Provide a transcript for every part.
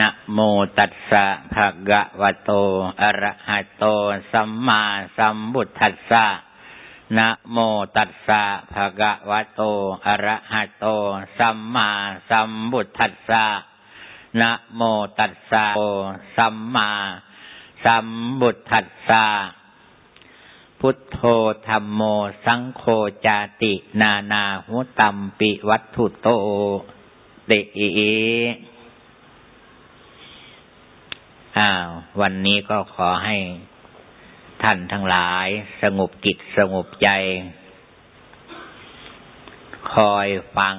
นะโมตัสสะภะกะวะโต อะระหะโต สัมมาสัมพุทธัสสะนะโมตัสสะภะกะวะโต อะระหะโต สัมมาสัมพุทธัสสะนะโมตัสสะสัมมาสัมพุทธัสสะพุทโธธรรมโม สังโฆจาติ นานาหุตัมปิวัตถุโตติอิ อ้าววันนี้ก็ขอให้ท่านทั้งหลายสงบกิจสงบใจ คอยฟัง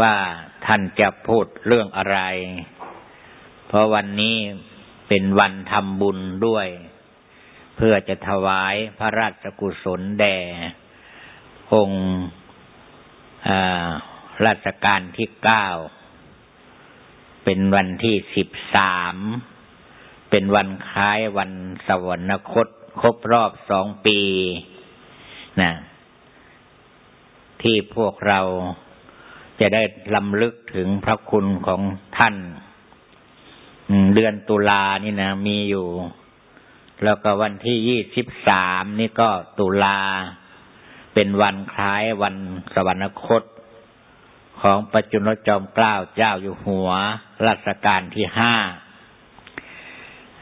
ว่าท่านจะพูดเรื่องอะไร เพราะวันนี้เป็นวันทำบุญด้วย เพื่อจะถวายพระราชกุศลแด่ องค์ราชการที่เก้า เป็นวันที่สิบสาม เป็นวันคล้ายวันสวรรคต ครบรอบสองปีนะที่พวกเราจะได้ลำลึกถึงพระคุณของท่าน เดือนตุลานี่นะมีอยู่ แล้วก็วันที่ยี่สิบสามนี่ก็ตุลา เป็นวันคล้ายวันสวรรคต ของปัจจุนจอมเกล้าเจ้าอยู่หัวรัชกาลที่ห้า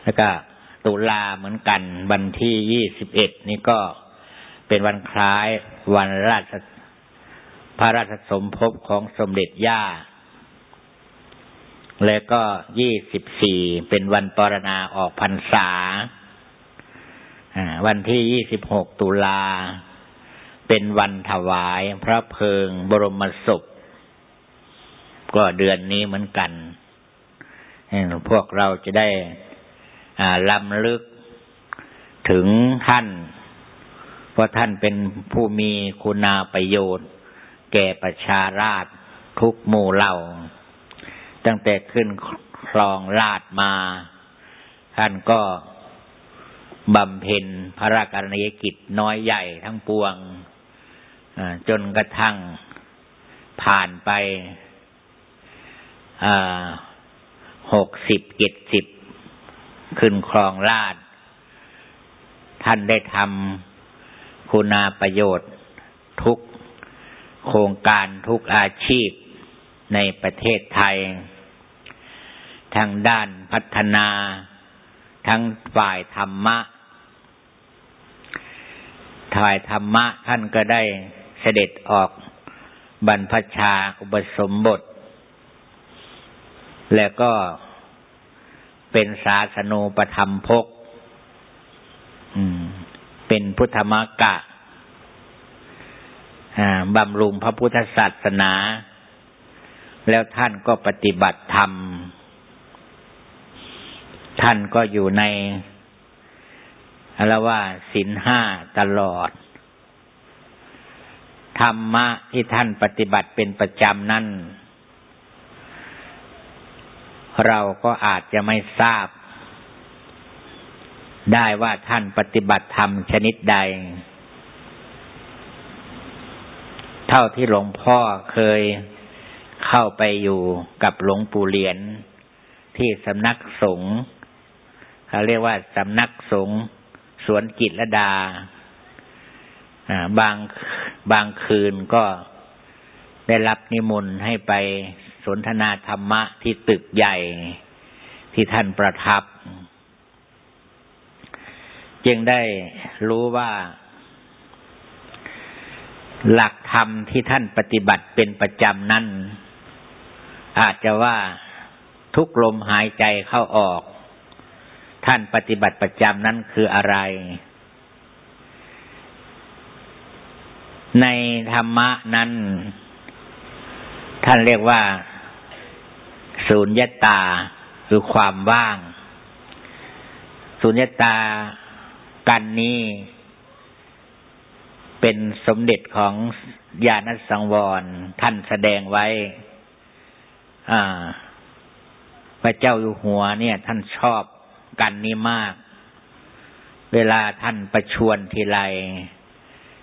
แล้วก็ตุลาเหมือนกันวันที่ยี่สิบเอ็ดนี่ก็เป็นวันคล้ายวันราชพระราชสมภพของสมเด็จย่า แล้วก็ยี่สิบสี่เป็นวันปรณาออกพรรษา วันที่ยี่สิบหกตุลา เป็นวันถวายพระเพลิงบรมศพ ก็เดือนนี้เหมือนกัน พวกเราจะได้ลำลึกถึงท่าน เพราะท่านเป็นผู้มีคุณาประโยชน์ แก่ประชาราชทุกหมู่เหล่า ตั้งแต่ขึ้นครองราชมา ท่านก็บำเพ็ญพระราชกรณียกิจน้อยใหญ่ทั้งปวงจนกระทั่งผ่านไป หกสิบเจ็ดสิบขึ้นครองราช ท่านได้ทำคุณาประโยชน์ทุกโครงการทุกอาชีพในประเทศไทย ทางด้านพัฒนาทั้งฝ่ายธรรมะถ่ายธรรมะท่านก็ได้เสด็จออกบรรพชาอุปสมบท แล้วก็เป็นศาสนูปธรรมพกเป็นพุทธมกะบำรุงพระพุทธศาสนา แล้วท่านก็ปฏิบัติธรรม ท่านก็อยู่ในอะไรว่าศีลห้าตลอด ธรรมะที่ท่านปฏิบัติเป็นประจำนั่น เราก็อาจจะไม่ทราบ ได้ว่าท่านปฏิบัติธรรมชนิดใด เท่าที่หลวงพ่อเคยเข้าไปอยู่กับหลวงปู่เหรียญที่สำนักสงฆ์เขาเรียกว่าสำนักสงฆ์สวนกิจละดาบางบางคืนก็ได้รับนิมนต์ให้ไป สนทนาธรรมะที่ตึกใหญ่ที่ท่านประทับ จึงได้รู้ว่า หลักธรรมที่ท่านปฏิบัติเป็นประจำนั้น อาจจะว่าทุกลมหายใจเข้าออก ท่านปฏิบัติประจำนั้นคืออะไร ในธรรมะนั้น ท่านเรียกว่า สุญญตาคือความว่าง สุญญตากันนี้ เป็นสมเด็จของญาณสังวรท่านแสดงไว้พระเจ้าอยู่หัวเนี่ย ท่านชอบกันนี้มาก เวลาท่านประชวนทีไร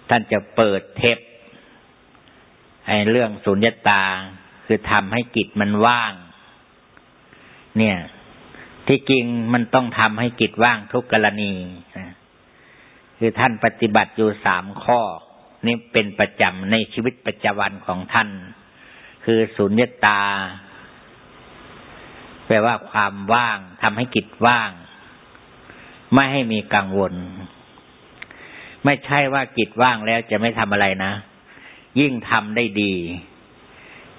ท่านจะเปิดเทปไอ้เรื่องสุญญตาคือทำให้กิจมันว่าง เนี่ย ที่จริงมันต้องทำให้กิจว่างทุกกรณีคือท่านปฏิบัติอยู่สามข้อ นี่เป็นประจำในชีวิตประจำวันของท่าน คือสุญญตา แปลว่าความว่างทำให้กิจว่าง ไม่ให้มีกังวล ไม่ใช่ว่ากิจว่างแล้วจะไม่ทำอะไรนะ ยิ่งทำได้ดี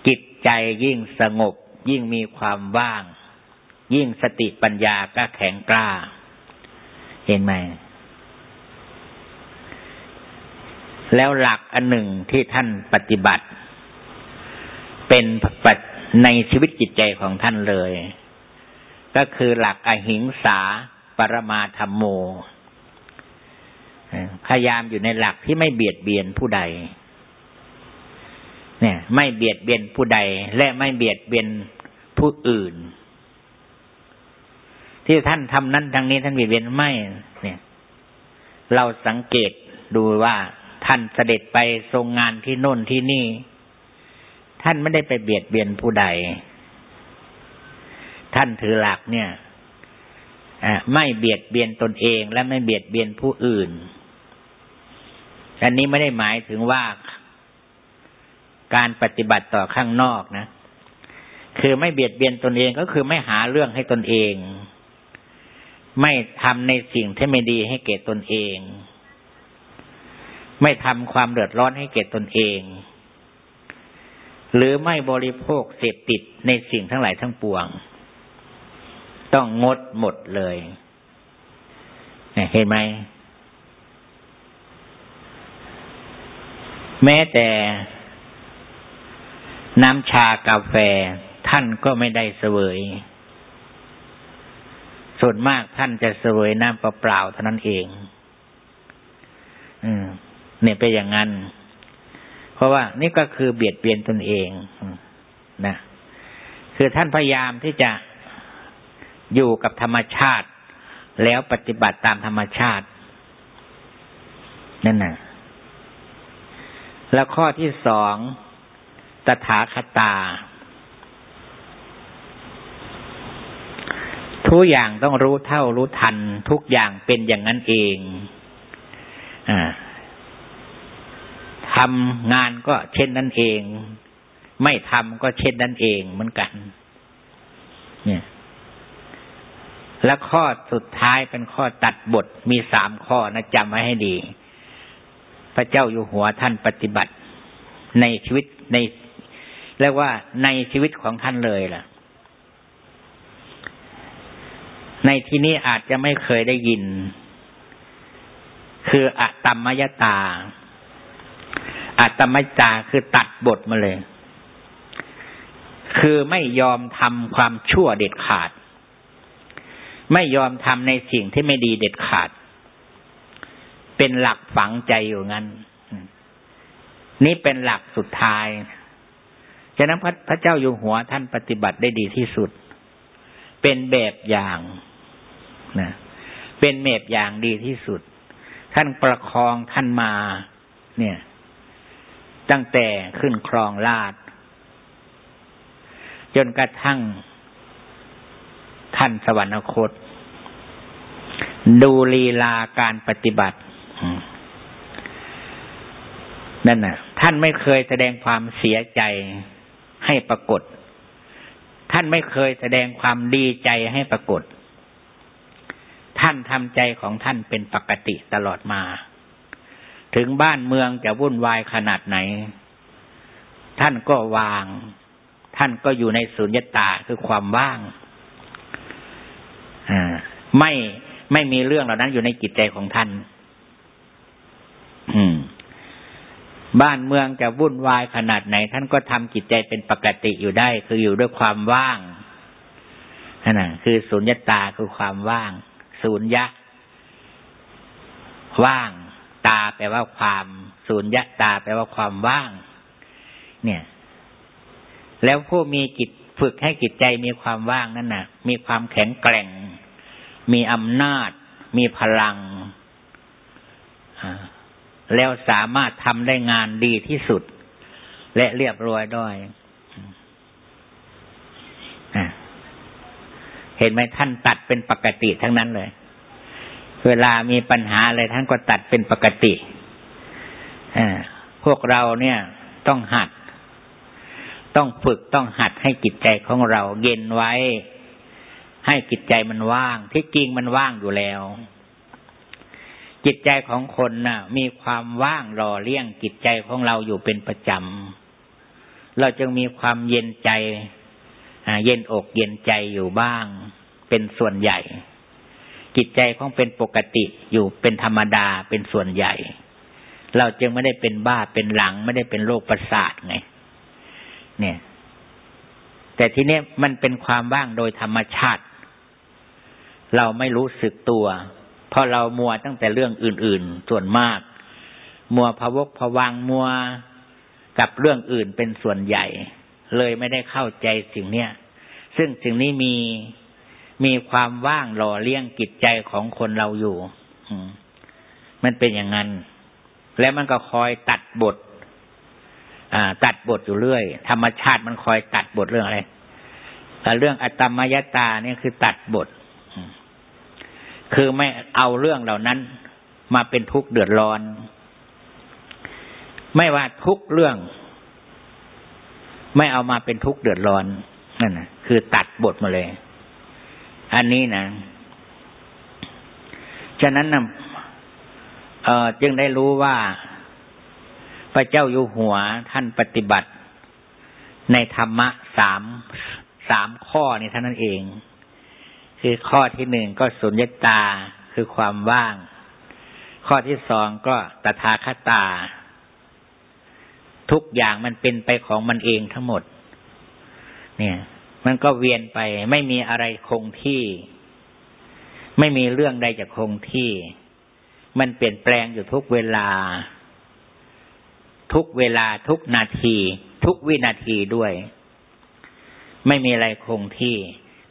จิตใจยิ่งสงบ ยิ่งมีความว่าง ยิ่งสติปัญญาก็แข็งกล้า เห็นไหม แล้วหลักอันหนึ่งที่ท่านปฏิบัติ เป็นปัจในชีวิตจิตใจของท่านเลย ก็คือหลักอหิงสาปรมาธรรมโม พยายามอยู่ในหลักที่ไม่เบียดเบียนผู้ใด เนี่ย ไม่เบียดเบียนผู้ใด และไม่เบียดเบียนผู้อื่น ที่ท่านทำนั้นทางนี้ท่านเบียดเบียนไม่เนี่ย เราสังเกตดูว่าท่านเสด็จไปทรงงานที่โน่นที่นี่ ท่านไม่ได้ไปเบียดเบียนผู้ใด ท่านถือหลักเนี่ยไม่เบียดเบียนตนเองและไม่เบียดเบียนผู้อื่น อันนี้ไม่ได้หมายถึงว่าการปฏิบัติต่อข้างนอกนะ คือไม่เบียดเบียนตนเองก็คือไม่หาเรื่องให้ตนเอง ไม่ทำในสิ่งที่ไม่ดีให้เก่ตนเอง ไม่ทำความเดือดร้อนให้เกิดตนเอง หรือไม่บริโภคเสพติดในสิ่งทั้งหลายทั้งปวง ต้องงดหมดเลยเห็นไหม แม้แต่น้ำชากาแฟท่านก็ไม่ได้เสวย ส่วนมากท่านจะเสวยน้ำเปล่าเท่านั้นเอง อืม เนี่ยเป็นอย่างนั้น เพราะว่านี่ก็คือเบียดเบียนตนเองนะคือท่านพยายามที่จะอยู่กับธรรมชาติ แล้วปฏิบัติตามธรรมชาตินั่นน่ะ แล้วข้อที่สอง ตถาคตา ทุกอย่างต้องรู้เท่ารู้ทัน ทุกอย่างเป็นอย่างนั้นเองอทำงานก็เช่นนั้นเอง ไม่ทำก็เช่นนั้นเองเหมือนกัน เนี่ย และข้อสุดท้ายเป็นข้อตัดบทมีสามข้อนะจำไว้ให้ดี พระเจ้าอยู่หัวท่านปฏิบัติ ในชีวิตในเรียกว่าในชีวิตของท่านเลยล่ะ ในที่นี้อาจจะไม่เคยได้ยิน คืออะตัมยตา อัตมจาคือตัดบทมาเลย คือไม่ยอมทำความชั่วเด็ดขาด ไม่ยอมทำในสิ่งที่ไม่ดีเด็ดขาด เป็นหลักฝังใจอยู่งั้น นี่เป็นหลักสุดท้ายฉะนั้นพระพระเจ้าอยู่หัวท่านปฏิบัติได้ดีที่สุด เป็นแบบอย่าง นะเป็นแบบอย่างดีที่สุด ท่านประคองท่านมา เนี่ย ตั้งแต่ขึ้นครองลาด จนกระทั่งท่านสวรรคต ดูลีลาการปฏิบัตินั่นน่ะ ท่านไม่เคยแสดงความเสียใจให้ปรากฏ ท่านไม่เคยแสดงความดีใจให้ปรากฏ ท่านทำใจของท่านเป็นปกติตลอดมา ถึงบ้านเมืองจะวุ่นวายขนาดไหน ท่านก็วาง ท่านก็อยู่ในสุญญตาคือความว่างไม่ไม่มีเรื่องเหล่านั้นอยู่ในจิตใจของท่าน บ้านเมืองจะวุ่นวายขนาดไหน ท่านก็ทำจิตใจเป็นปกติอยู่ได้ คืออยู่ด้วยความว่างนั่นคือสุญญตาคือความว่าง สุญญะว่าง ตาแปลว่าความสูญญะตาแปลว่าความว่าง เนี่ย แล้วผู้มีจิตฝึกให้จิตใจมีความว่างนั่นน่ะ มีความแข็งแกร่ง มีอำนาจ มีพลัง แล้วสามารถทำได้งานดีที่สุด และเรียบร้อยด้วย เห็นไหมท่านตัดเป็นปกติทั้งนั้นเลย เวลามีปัญหาอะไรท่านก็ตัดเป็นปกติพวกเราเนี่ยต้องหัด ต้องฝึกต้องหัดให้จิตใจของเราเย็นไว้ ให้จิตใจมันว่าง ที่จริงมันว่างอยู่แล้ว จิตใจของคนนะ่ะ มีความว่างรอเลี้ยงจิตใจของเราอยู่เป็นประจำเราจึงมีความเย็นใจ เย็นอกเย็นใจอยู่บ้าง เป็นส่วนใหญ่ จิตใจของเป็นปกติอยู่เป็นธรรมดาเป็นส่วนใหญ่ เราจึงไม่ได้เป็นบ้าเป็นหลัง ไม่ได้เป็นโรคประสาทไง เนี่ย แต่ทีนี้มันเป็นความว่างโดยธรรมชาติ เราไม่รู้สึกตัว เพราะเรามัวตั้งแต่เรื่องอื่น ๆ ส่วนมาก มัวพะวกพะวังมัวกับเรื่องอื่นเป็นส่วนใหญ่ เลยไม่ได้เข้าใจสิ่งเนี้ยซึ่งสิ่งนี้มีมีความว่างหล่อเลี้ยงจิตใจของคนเราอยู่มันเป็นอย่างนั้น แล้วมันก็คอยตัดบท อ่า ตัดบทอยู่เรื่อย ธรรมชาติมันคอยตัดบทเรื่องอะไรแต่เรื่องอัตมยตาเนี่ยคือตัดบท คือไม่เอาเรื่องเหล่านั้น มาเป็นทุกข์เดือดร้อน ไม่ว่าทุกเรื่อง ไม่เอามาเป็นทุกข์เดือดร้อนนั่นนะคือตัดบทมาเลย อันนี้นะฉะนั้นนะเออจึงได้รู้ว่าพระเจ้าอยู่หัวท่านปฏิบัติ ในธรรมะสามสามข้อนี่เท่านั้นเอง คือข้อที่หนึ่งก็สุญญตาคือความว่าง ข้อที่สองก็ตถาคตา ทุกอย่างมันเป็นไปของมันเองทั้งหมด เนี่ย มันก็เวียนไป ไม่มีอะไรคงที่ ไม่มีเรื่องใดจะคงที่ มันเปลี่ยนแปลงอยู่ทุกเวลา ทุกเวลาทุกนาที ทุกวินาทีด้วย ไม่มีอะไรคงที่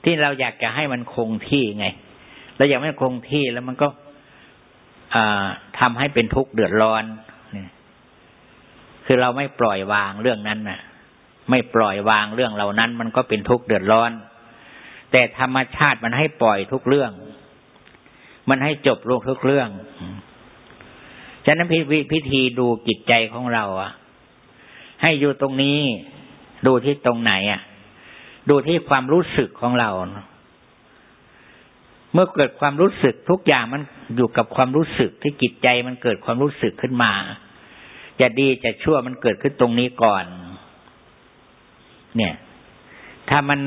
ที่เราอยากจะให้มันคงที่ไงเราอยากให้คงที่แล้วมันก็ทำให้เป็นทุกข์เดือดร้อน คือเราไม่ปล่อยวางเรื่องนั้นน่ะ ไม่ปล่อยวางเรื่องเหล่านั้น มันก็เป็นทุกข์เดือดร้อน แต่ธรรมชาติมันให้ปล่อยทุกเรื่อง มันให้จบลงทุกเรื่องฉะนั้นพิพธีดูจิตใจของเราอะ ให้อยู่ตรงนี้ ดูที่ตรงไหนอะ ดูที่ความรู้สึกของเรา เมื่อเกิดความรู้สึกทุกอย่างมันอยู่กับความรู้สึกที่จิตใจมันเกิดความรู้สึกขึ้นมา จะดีจะชั่วมันเกิดขึ้นตรงนี้ก่อน เนี่ย ถ้ามัน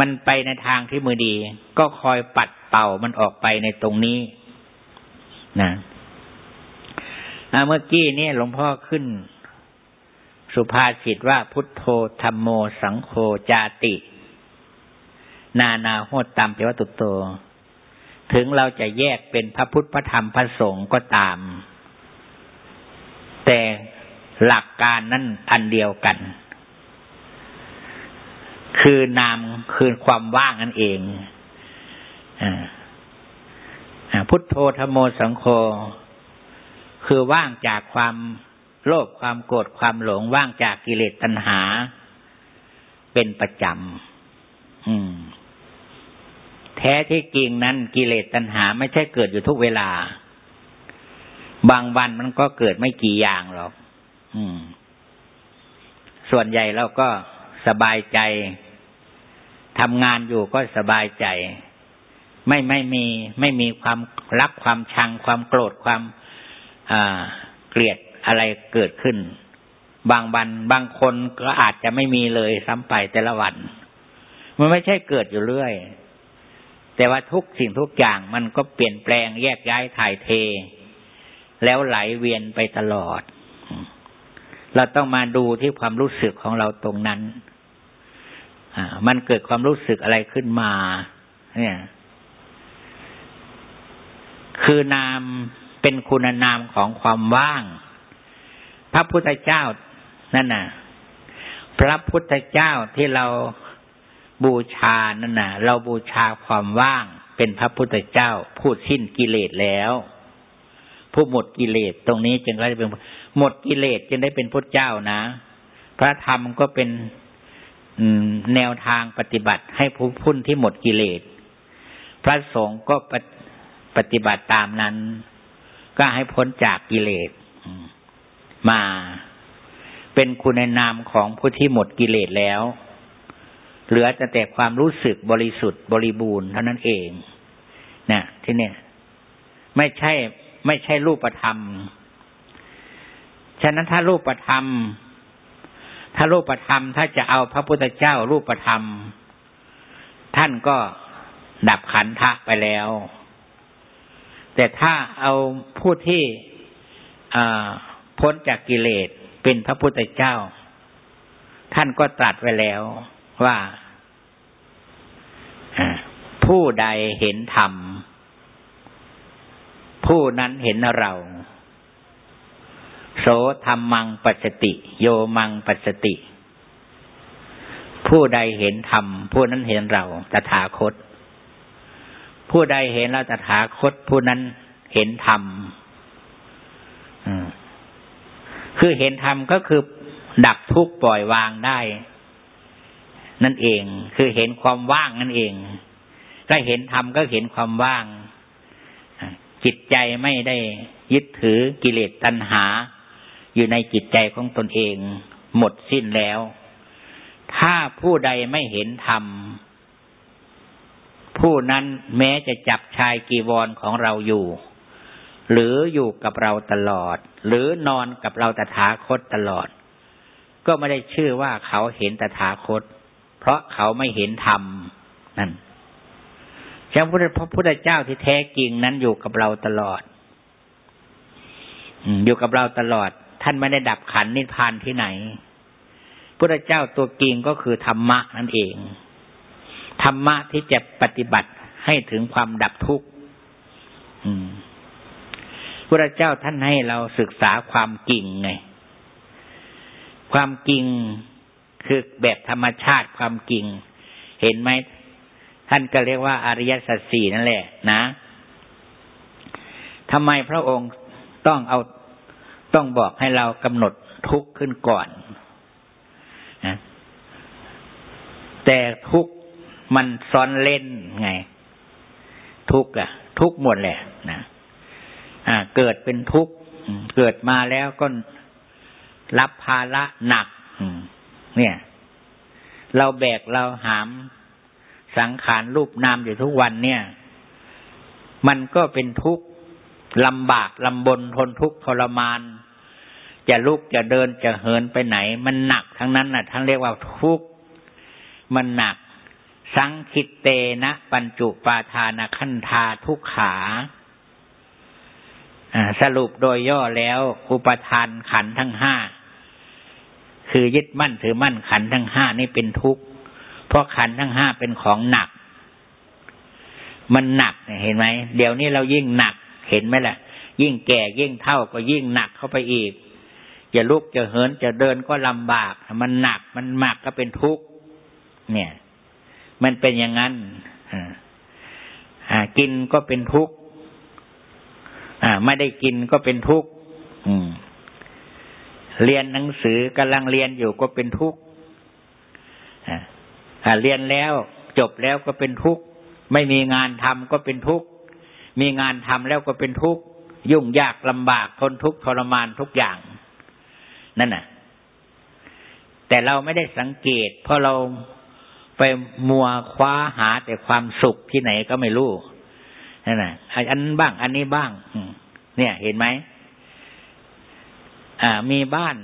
มันไปในทางที่มือดี ก็คอยปัดเป่ามันออกไปในตรงนี้นะเมื่อกี้นี่หลวงพ่อขึ้น สุภาษิตว่าพุทโธธรรมโมสังโฆจาติ นานาโหตตามเปวัตุโต ถึงเราจะแยกเป็นพระพุทธพระธรรมพระสงฆ์ก็ตาม แต่ หลักการนั้นอันเดียวกัน คือนามคือความว่างนั่นเองอพุทโธธโมสังโฆคือว่างจากความโลภความโกรธความหลงว่างจากกิเลสตัณหา เป็นประจำแท้ที่จริงนั้นกิเลสตัณหาไม่ใช่เกิดอยู่ทุกเวลา บางวันมันก็เกิดไม่กี่อย่างหรอก ส่วนใหญ่เราก็สบายใจทำงานอยู่ก็สบายใจ ไม่ไม่มี ไม่มีความรักความชัง ความโกรธความเกลียดอะไรเกิดขึ้น บางวันบางคนก็อาจจะไม่มีเลยซ้ำไปแต่ละวัน มันไม่ใช่เกิดอยู่เรื่อย แต่ว่าทุกสิ่งทุกอย่างมันก็เปลี่ยนแปลงแยกย้ายถ่ายเท แล้วไหลเวียนไปตลอด เราต้องมาดูที่ความรู้สึกของเราตรงนั้นมันเกิดความรู้สึกอะไรขึ้นมา เนี่ย คือนามเป็นคุณนามของความว่าง พระพุทธเจ้านั่นน่ะ พระพุทธเจ้าที่เราบูชานั่นน่ะ เราบูชาความว่าง เป็นพระพุทธเจ้าพูดสิ้นกิเลสแล้ว ผู้หมดกิเลสตรงนี้จึงได้เป็น หมดกิเลสจึงได้เป็นพุทธเจ้านะ พระธรรมก็เป็นแนวทางปฏิบัติให้ผู้พุ่นที่หมดกิเลส พระสงฆ์ก็ปฏิบัติตามนั้น ก็ให้พ้นจากกิเลสมาเป็นคุณในามของผู้ที่หมดกิเลสแล้ว เหลือแต่แต่ความรู้สึกบริสุทธิ์บริบูรณ์เท่านั้นเองนะที่เนี่ย ไม่ใช่ ไม่ใช่รูปธรรม ฉะนั้นถ้ารูปธรรม ถ้ารูปธรรม ถ้าจะเอาพระพุทธเจ้ารูปธรรม ท่านก็ดับขันธะไปแล้ว แต่ถ้าเอาผู้ที่พ้นจากกิเลสเป็นพระพุทธเจ้า ท่านก็ตรัสไว้แล้วว่าผู้ใดเห็นธรรม ผู้นั้นเห็นเรา โสธรรมังปัสติ โยมังปัสติ ผู้ใดเห็นธรรมผู้นั้นเห็นเราตถาคต ผู้ใดเห็นเราตถาคต ผู้นั้นเห็นธรรมคือเห็นธรรมก็คือ ดับทุกข์ปล่อยวางได้ นั่นเอง คือเห็นความว่างนั่นเองถ้าเห็นธรรมก็เห็นความว่าง จิตใจไม่ได้ยึดถือกิเลสตัณหา อยู่ในจิตใจของตนเอง หมดสิ้นแล้ว ถ้าผู้ใดไม่เห็นธรรม ผู้นั้นแม้จะจับชายกีวรของเราอยู่ หรืออยู่กับเราตลอด หรือนอนกับเราตถาคตตลอด ก็ไม่ได้ชื่อว่าเขาเห็นตถาคต เพราะเขาไม่เห็นธรรมนั่นพระพุทธเจ้าที่แท้จริงนั้นอยู่กับเราตลอด อยู่กับเราตลอด ท่านไม่ได้ดับขันนิพพานที่ไหนพุทธเจ้าตัวจริงก็คือธรรมะนั่นเอง ธรรมะที่จะปฏิบัติให้ถึงความดับทุกข์พระเจ้าท่านให้เราศึกษาความจริงไง ความจริงคือแบบธรรมชาติความจริง เห็นไหมท่านก็เรียกว่าอริยสัจสี่นั่นแหละ นะทำไมพระองค์ต้องเอา ต้องบอกให้เรากำหนดทุกข์ขึ้นก่อนนะแต่ทุกข์มันซ้อนเล่นไง ทุกข์อะทุกข์หมดแหละนะอ่า เกิดเป็นทุกข์เกิดมาแล้วก็รับภาระหนักเนี่ย เราแบกเราหามสังขารรูปนามอยู่ทุกวันเนี่ย มันก็เป็นทุกข์ ลำบากลำบนทนทุกข์ทรมาน จะลุกจะเดินจะเหินไปไหน มันหนักทั้งนั้นนะทั้งเรียกว่าทุกข์มันหนัก สังคิตเตนะปัญจุปาทานขันธาทุกขาสรุปโดยย่อแล้ว อุปทานขันทั้งห้าคือยึดมั่นถือมั่นขันทั้งห้านี่เป็นทุกข์เพราะขันทั้งห้าเป็นของหนัก มันหนักเห็นไหมเดี๋ยวนี้เรายิ่งหนัก เห็นไหมล่ะ ยิ่งแก่ยิ่งเท่าก็ยิ่งหนักเข้าไปอีก จะลุกจะเหินจะเดินก็ลำบาก มันหนักมันหมักก็เป็นทุกข์เนี่ย มันเป็นอย่างนั้นอ่ากินก็เป็นทุกข์อ่า ไม่ได้กินก็เป็นทุกข์อืมเรียนหนังสือกำลังเรียนอยู่ก็เป็นทุกข์เรียนแล้วจบแล้วก็เป็นทุกข์ ไม่มีงานทำก็เป็นทุกข์ มีงานทำแล้วก็เป็นทุกข์ยุ่งยากลำบากทนทุกข์ทรมานทุกอย่าง นั่นน่ะ แต่เราไม่ได้สังเกต เพราะเราไปมัวคว้าหาแต่ความสุขที่ไหนก็ไม่รู้นั่นน่ะอันบ้าง อันนี้บ้างเนี่ย เห็นไหมอ่า มีบ้าน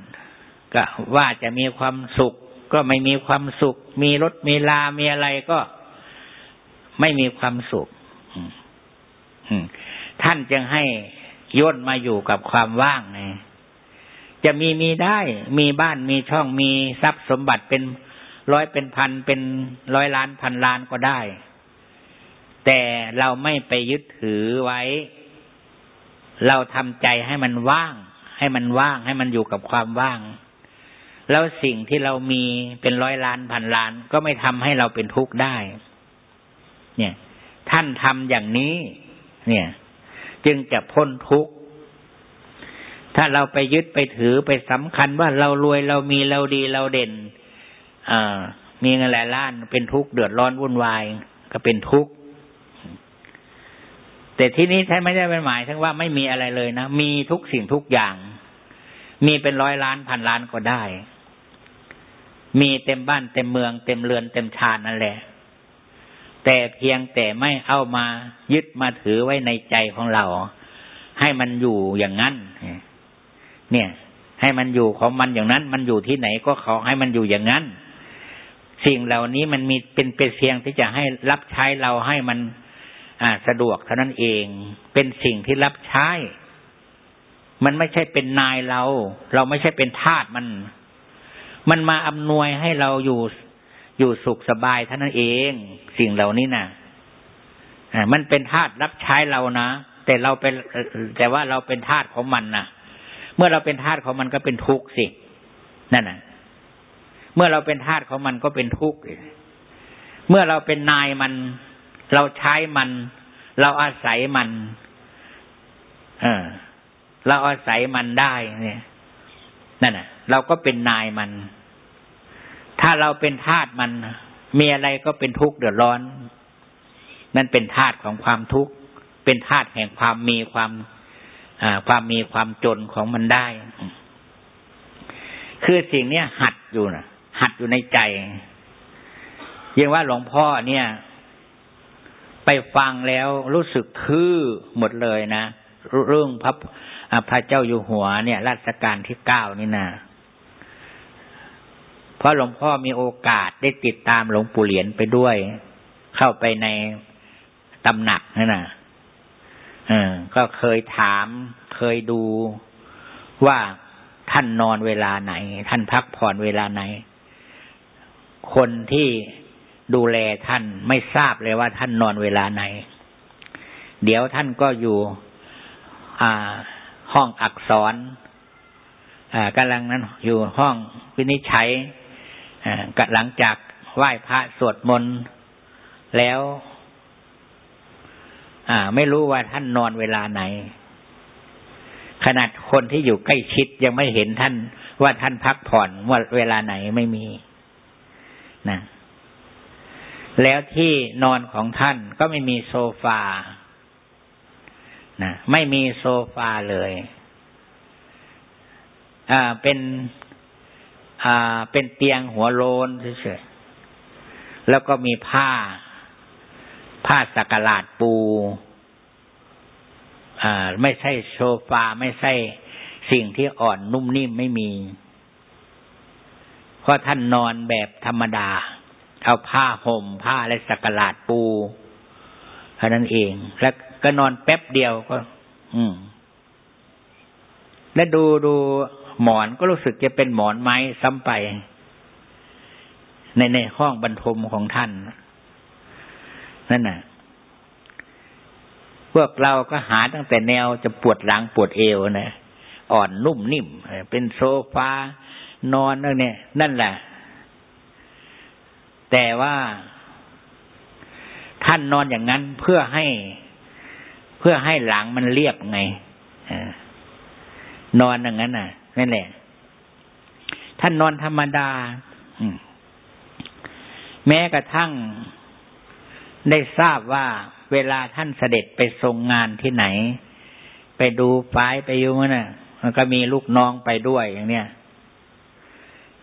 ก็ว่าจะมีความสุข ก็ไม่มีความสุข มีรถมีลา มีอะไรก็ไม่มีความสุข ท่านจึงให้ย่นมาอยู่กับความว่างไงจะมีมีได้ มีบ้านมีช่องมีทรัพย์สมบัติเป็นร้อยเป็นพันเป็นร้อยล้านพันล้านก็ได้ แต่เราไม่ไปยึดถือไว้ เราทำใจให้มันว่าง ให้มันว่าง ให้มันอยู่กับความว่าง แล้วสิ่งที่เรามีเป็นร้อยล้านพันล้าน ก็ไม่ทำให้เราเป็นทุกข์ได้ เนี่ย ท่านทำอย่างนี้ เนี่ย จึงจะพ้นทุกข์ถ้าเราไปยึดไปถือไปสำคัญว่าเรารวยเรามีเราดีเราเด่นอ่ามีเงินหลายล้านเป็นทุกข์เดือดร้อนวุ่นวายก็เป็นทุกข์แต่ที่นี้ใช่ไม่ได้เป็นหมายถึงว่าไม่มีอะไรเลยนะ มีทุกสิ่งทุกอย่าง มีเป็นร้อยล้านพันล้านก็ได้ มีเต็มบ้านเต็มเมืองเต็มเรือนเต็มชานนั่นแหละ แต่เพียงแต่ไม่เอามายึดมาถือไว้ในใจของเรา ให้มันอยู่อย่างนั้น เนี่ย ให้มันอยู่ของมันอย่างนั้น มันอยู่ที่ไหนก็ขอให้มันอยู่อย่างนั้น สิ่งเหล่านี้มันมีเป็นเป็นเพียงที่จะให้รับใช้เราให้มันสะดวกเท่านั้นเอง เป็นสิ่งที่รับใช้ มันไม่ใช่เป็นนายเรา เราไม่ใช่เป็นทาสมัน มันมาอำนวยให้เราอยู่ อยู่สุขสบายเท่านั้นเอง สิ่งเหล่านี้นะ่ะมันเป็นทาสรับใช้เรานะแต่เราเป็นแต่ว่าเราเป็นทาสของมันนะเมื่อเราเป็นทาสของมันก็เป็นทุกข์สินั่นน่ะเมื่อเราเป็นทาสของมันก็เป็นทุกข์เมื่อเราเป็นนายมัน เราใช้มัน เราอาศัยมันเออเราอาศัยมันได้ เนี่ย นั่นน่ะเราก็เป็นนายมัน ถ้าเราเป็นทาสมัน มีอะไรก็เป็นทุกข์เดือดร้อน นั่นเป็นธาตุของความทุกข์ เป็นธาตุแห่งความมีความความมีความจนของมันได้ คือสิ่งนี้หัดอยู่นะหัดอยู่ในใจยังว่าหลวงพ่อเนี่ย ไปฟังแล้วรู้สึกทื่อหมดเลยนะเรื่องพระพระเจ้าอยู่หัวเนี่ยรัชกาลที่เก้านี่นะ ราะหลวงพ่อมีโอกาสได้ติดตามหลวงปู่เหรียญไปด้วย เข้าไปในตำหนักนั่นน่ะเออ ก็เคยถามเคยดูว่าท่านนอนเวลาไหน ท่านพักผ่อนเวลาไหน คนที่ดูแลท่านไม่ทราบเลยว่าท่านนอนเวลาไหน เดี๋ยวท่านก็อยู่ห้องอักษรกำลังนั้นอยู่ห้องวินิจฉัย กหลังจากไหว้พระสวดมนต์แล้วไม่รู้ว่าท่านนอนเวลาไหน ขนาดคนที่อยู่ใกล้ชิดยังไม่เห็นท่านว่าท่านพักผ่อนว่าเวลาไหนไม่มีนะแล้วที่นอนของท่านก็ไม่มีโซฟานะไม่มีโซฟาเลย อ่า เป็น อ่า เป็นเตียงหัวโลนเฉยๆแล้วก็มีผ้า ผ้าสักหลาดปูอ่า ไม่ใช่โซฟาไม่ใช่สิ่งที่อ่อนนุ่มนิ่มไม่มีเพราะท่านนอนแบบธรรมดา เอาผ้าห่มผ้าและสักหลาดปูเท่านั้นเอง แล้วก็นอนแป๊บเดียวก็ อืม และดูดู หมอนก็รู้สึกจะเป็นหมอนไม้ซ้ำไป ในในห้องบรรทมของท่าน นั่นน่ะ พวกเราก็หาตั้งแต่แนวจะปวดหลังปวดเอวนะอ่อนนุ่มนิ่ม เป็นโซฟานอนนั่นเนี่ย นั่นแหละ แต่ว่าท่านนอนอย่างนั้นเพื่อให้เพื่อให้หลังมันเรียบไงนอนอย่างนั้นน่ะ นั่นแหละ ท่านนอนธรรมดาแม้กระทั่งได้ทราบว่าเวลาท่านเสด็จไปทรงงานที่ไหน ไปดูฝ้ายไปอยู่น่ะ มันก็มีลูกน้องไปด้วยอย่างเนี้ย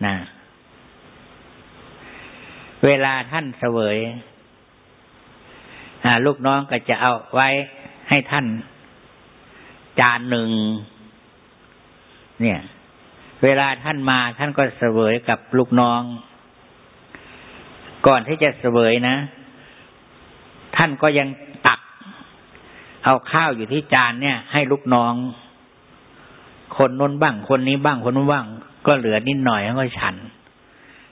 นะเวลาท่านเสวยลูกน้องก็จะเอาไว้ให้ท่าน จานหนึ่ง เนี่ย เวลาท่านมาท่านก็เสวยกับลูกน้อง ก่อนที่จะเสวยนะ ท่านก็ยังตัก เอาข้าวอยู่ที่จานเนี่ย ให้ลูกน้อง คนน้นบ้าง คนนี้บ้างคนนู้นบ้าง ก็เหลือนิดหน่อยแล้วก็ฉัน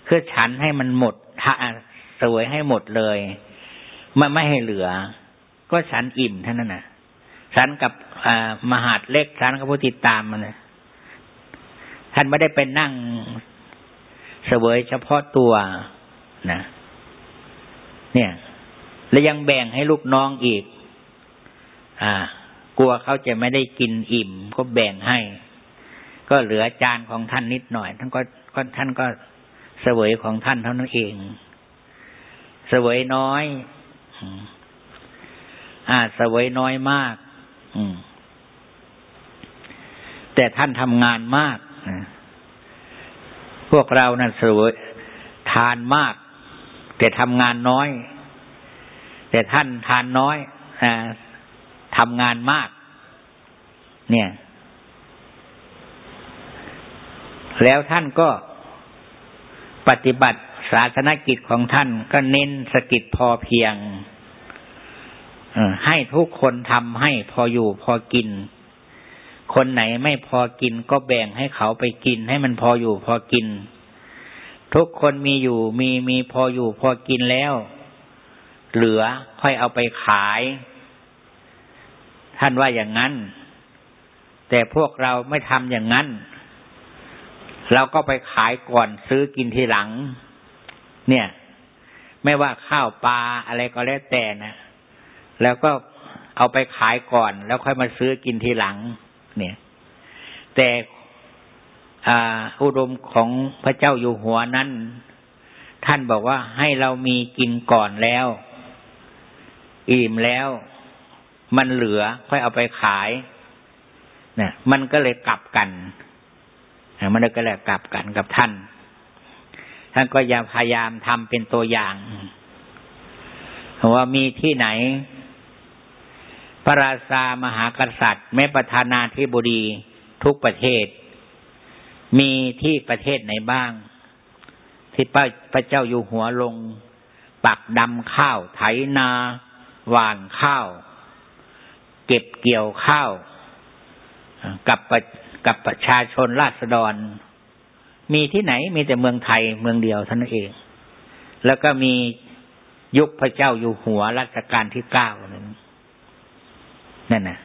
คือฉันให้มันหมดสวยให้หมดเลยไม่ไม่ให้เหลือ ก็ฉันอิ่มเท่านั้นนะฉันกับมหาดเล็กฉันกับผู้ติดตามมัน ท่านไม่ได้เป็นนั่งเสวยเฉพาะตัวนะ เนี่ย แล้วยังแบ่งให้ลูกน้องอีก อ่า กลัวเขาจะไม่ได้กินอิ่ม ก็แบ่งให้ ก็เหลือจานของท่านนิดหน่อย ท่านก็ท่านก็เสวยของท่านเท่านั้นเอง เสวยน้อย อ่าสวยน้อยมาก อืมแต่ท่านทำงานมาก พวกเรานั่นสวยทานมาก แต่ทำงานน้อย แต่ท่านทานน้อยอทำงานมาก เนี่ย แล้วท่านก็ปฏิบัติศาสนกิจของท่านก็เน้นสกิจพอเพียงให้ทุกคนทำให้พออยู่พอกิน คนไหนไม่พอกินก็แบ่งให้เขาไปกิน ให้มันพออยู่พอกิน ทุกคนมีอยู่มีมีพออยู่พอกินแล้ว เหลือค่อยเอาไปขาย ท่านว่าอย่างนั้น แต่พวกเราไม่ทำอย่างนั้น เราก็ไปขายก่อนซื้อกินทีหลัง เนี่ย ไม่ว่าข้าวปลาอะไรก็แล้วแต่นะแล้วก็เอาไปขายก่อนแล้วค่อยมาซื้อกินทีหลัง เนี่ย แต่อุดมของพระเจ้าอยู่หัวนั้น ท่านบอกว่าให้เรามีกินก่อนแล้ว อิ่มแล้ว มันเหลือค่อยเอาไปขายเนี่ยมันก็เลยกลับกันมันก็เลยกลับกันกับท่าน ท่านก็อย่าพยายามทำเป็นตัวอย่างว่ามีที่ไหน พระราชามหากษัตริย์ แม้ประธานาธิบดีทุกประเทศ มีที่ประเทศไหนบ้าง ที่พระเจ้าอยู่หัวลง ปักดำข้าวไถนา หว่านข้าว เก็บเกี่ยวข้าว กับกับประชาชนราษฎร มีที่ไหนมีแต่เมืองไทยเมืองเดียวท่านเอง แล้วก็มียุคพระเจ้าอยู่หัวรัชกาลที่เก้านั้น นั่นน่ะ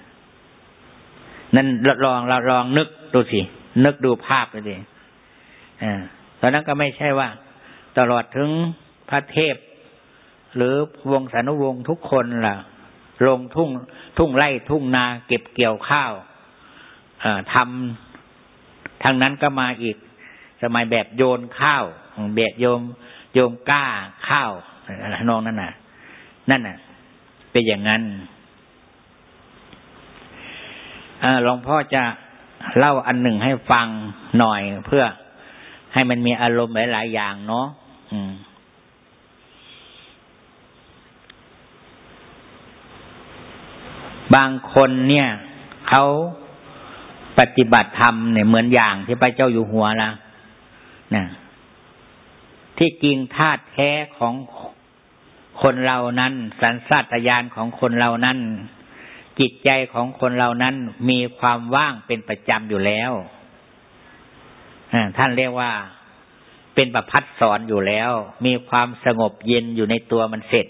นั่นลองเราลองนึกดูสิ นึกดูภาพไปดิอ่าตอนนั้นก็ไม่ใช่ว่า ตลอดถึงพระเทพ หรือวงสานุวงศ์ทุกคนล่ะ ลงทุ่ง ทุ่งไร่ทุ่งนาเก็บเกี่ยวข้าวทำทางนั้นก็มาอีก สมัยแบบโยนข้าวแบบโยม โยมก้าข้าวน้องนั่นน่ะ นั่นน่ะ เป็นอย่างนั้น หลวงพ่อจะเล่าอันหนึ่งให้ฟังหน่อยเพื่อให้มันมีอารมณ์หลายๆอย่างเนาะบางคนเนี่ยเขาปฏิบัติธรรมเนี่ยเหมือนอย่างที่พระเจ้าอยู่หัวละนะที่จริงธาตุแท้ของคนเรานั้น สันสัตยานของคนเรานั้น จิตใจของคนเรานั้นมีความว่างเป็นประจำอยู่แล้วท่านเรียกว่าเป็นประพัดสอนอยู่แล้ว มีความสงบเย็นอยู่ในตัวมันเสร็จ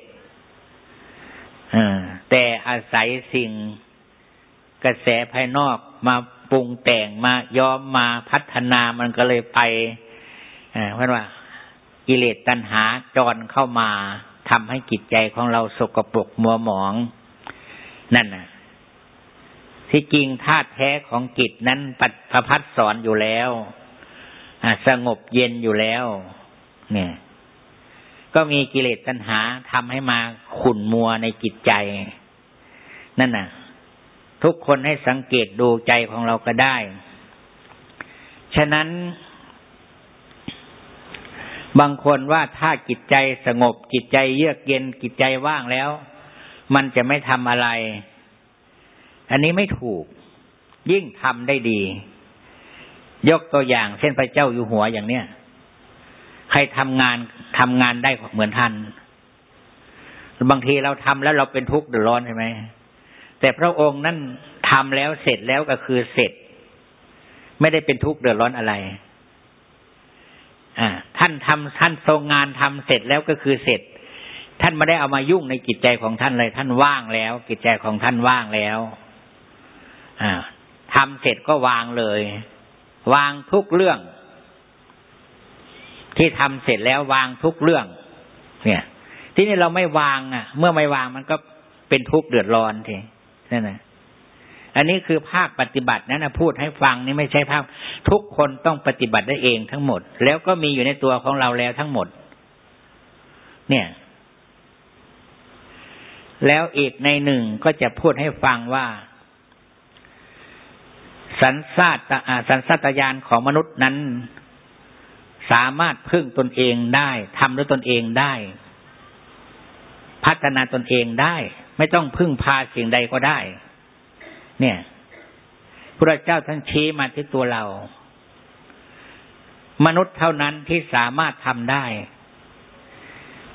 แต่อาศัยสิ่งกระแสภายนอกมาปรุงแต่งมาย้อมมาพัฒนามันก็เลยไปเพราะว่ากิเลสตัณหาจรเข้ามาทำให้จิตใจของเราสกปรกมัวหมอง นั่นน่ะ ที่จริงธาตุแท้ของจิตนั้นปัพพัดสอนอยู่แล้วสงบเย็นอยู่แล้ว เนี่ย ก็มีกิเลสตัณหาทำให้มาขุ่นมัวในจิตใจ นั่นน่ะ ทุกคนให้สังเกตดูใจของเราก็ได้ ฉะนั้น บางคนว่าถ้าจิตใจสงบจิตใจเยือกเย็นจิตใจว่างแล้ว มันจะไม่ทำอะไร อันนี้ไม่ถูก ยิ่งทำได้ดี ยกตัวอย่างเช่นพระเจ้าอยู่หัวอย่างเนี้ยใครทำงานทำงานได้เหมือนท่าน บางทีเราทำแล้วเราเป็นทุกข์เดือดร้อนใช่ไหมแต่พระองค์นั้นทำแล้วเสร็จแล้วก็คือเสร็จ ไม่ได้เป็นทุกข์เดือดร้อนอะไรอ่าท่านทำท่านทรงงานทำเสร็จแล้วก็คือเสร็จ ท่านไม่ได้เอามายุ่งในจิตใจของท่านเลย ท่านว่างแล้วจิตใจของท่านว่างแล้ว ทำเสร็จก็วางเลย วางทุกเรื่อง ที่ทำเสร็จแล้ววางทุกเรื่อง เนี่ย ที่นี่เราไม่วางอะ เมื่อไม่วางมันก็เป็นทุกข์เดือดร้อนทีนั่นนะอันนี้คือภาคปฏิบัตินั้นนะพูดให้ฟังนี่ไม่ใช่ภาคทุกคนต้องปฏิบัติได้เองทั้งหมด แล้วก็มีอยู่ในตัวของเราแล้วทั้งหมด เนี่ย แล้วอีกในหนึ่งก็จะพูดให้ฟังว่า สันสาตสันสาตญาณของมนุษย์นั้น สามารถพึ่งตนเองได้ทำด้วยตนเองได้ พัฒนาตนเองได้ ไม่ต้องพึ่งพาสิ่งใดก็ได้ เนี่ยพระเจ้าท่านชี้มาที่ตัวเรา มนุษย์เท่านั้นที่สามารถทำได้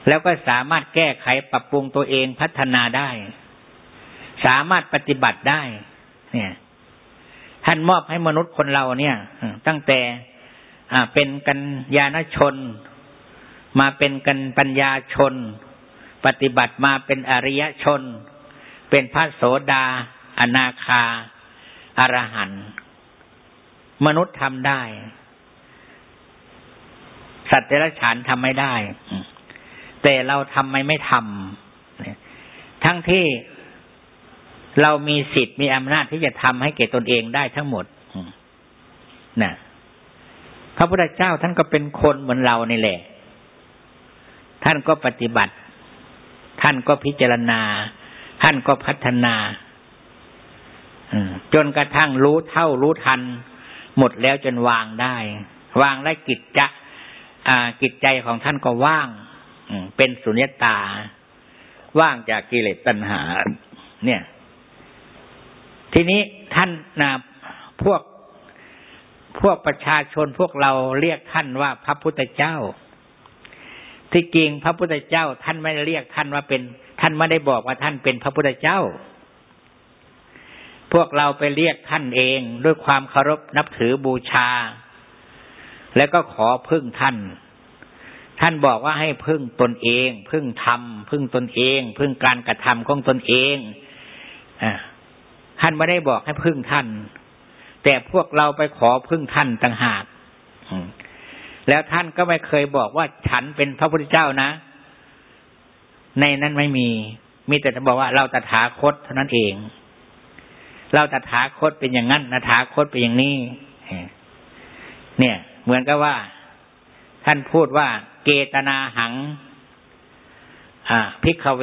แล้วก็สามารถแก้ไขปรับปรุงตัวเองพัฒนาได้ สามารถปฏิบัติได้ เนี่ย ท่านมอบให้มนุษย์คนเราเนี่ย ตั้งแต่เป็นกัญญาณชน มาเป็นกันปัญญาชน ปฏิบัติมาเป็นอริยชน เป็นพระโสดา อนาคาอรหันต์มนุษย์ทำได้ สัตว์เดรัจฉานทำไม่ได้ แต่เราทำไมไม่ทำทั้งที่ เรามีสิทธิ์มีอำนาจที่จะทำให้เก่ตนเองได้ทั้งหมดนะพระพุทธเจ้าท่านก็เป็นคนเหมือนเรานี่แหละ ท่านก็ปฏิบัติ ท่านก็พิจารณา ท่านก็พัฒนาจนกระทั่งรู้เท่ารู้ทัน หมดแล้วจนวางได้ วางได้กิจจะกิจใจของท่านก็ว่างเป็นสุญญตา ว่างจากกิเลสตัณหา เนี่ย ทีนี้ท่านนะพวกพวกประชาชนพวกเราเรียกท่านว่าพระพุทธเจ้า ที่จริงพระพุทธเจ้า ท่านไม่ได้เรียกท่านว่าเป็น ท่านไม่ได้บอกว่าท่านเป็นพระพุทธเจ้า พวกเราไปเรียกท่านเองด้วยความเคารพนับถือบูชา แล้วก็ขอพึ่งท่าน ท่านบอกว่าให้พึ่งตนเอง พึ่งทำพึ่งตนเอง พึ่งการกระทำของตนเองอ ท่านไม่ได้บอกให้พึ่งท่าน แต่พวกเราไปขอพึ่งท่านต่างหากแล้วท่านก็ไม่เคยบอกว่าฉันเป็นพระพุทธเจ้านะ ในนั้นไม่มี มีแต่จะบอกว่าเราตถาคตเท่านั้นเอง เราตถาคตเป็นอย่างนั้นตถาคตเป็นอย่างนี้เนี่ย เหมือนกับว่า ท่านพูดว่า เกตนาหัง อะพิกเว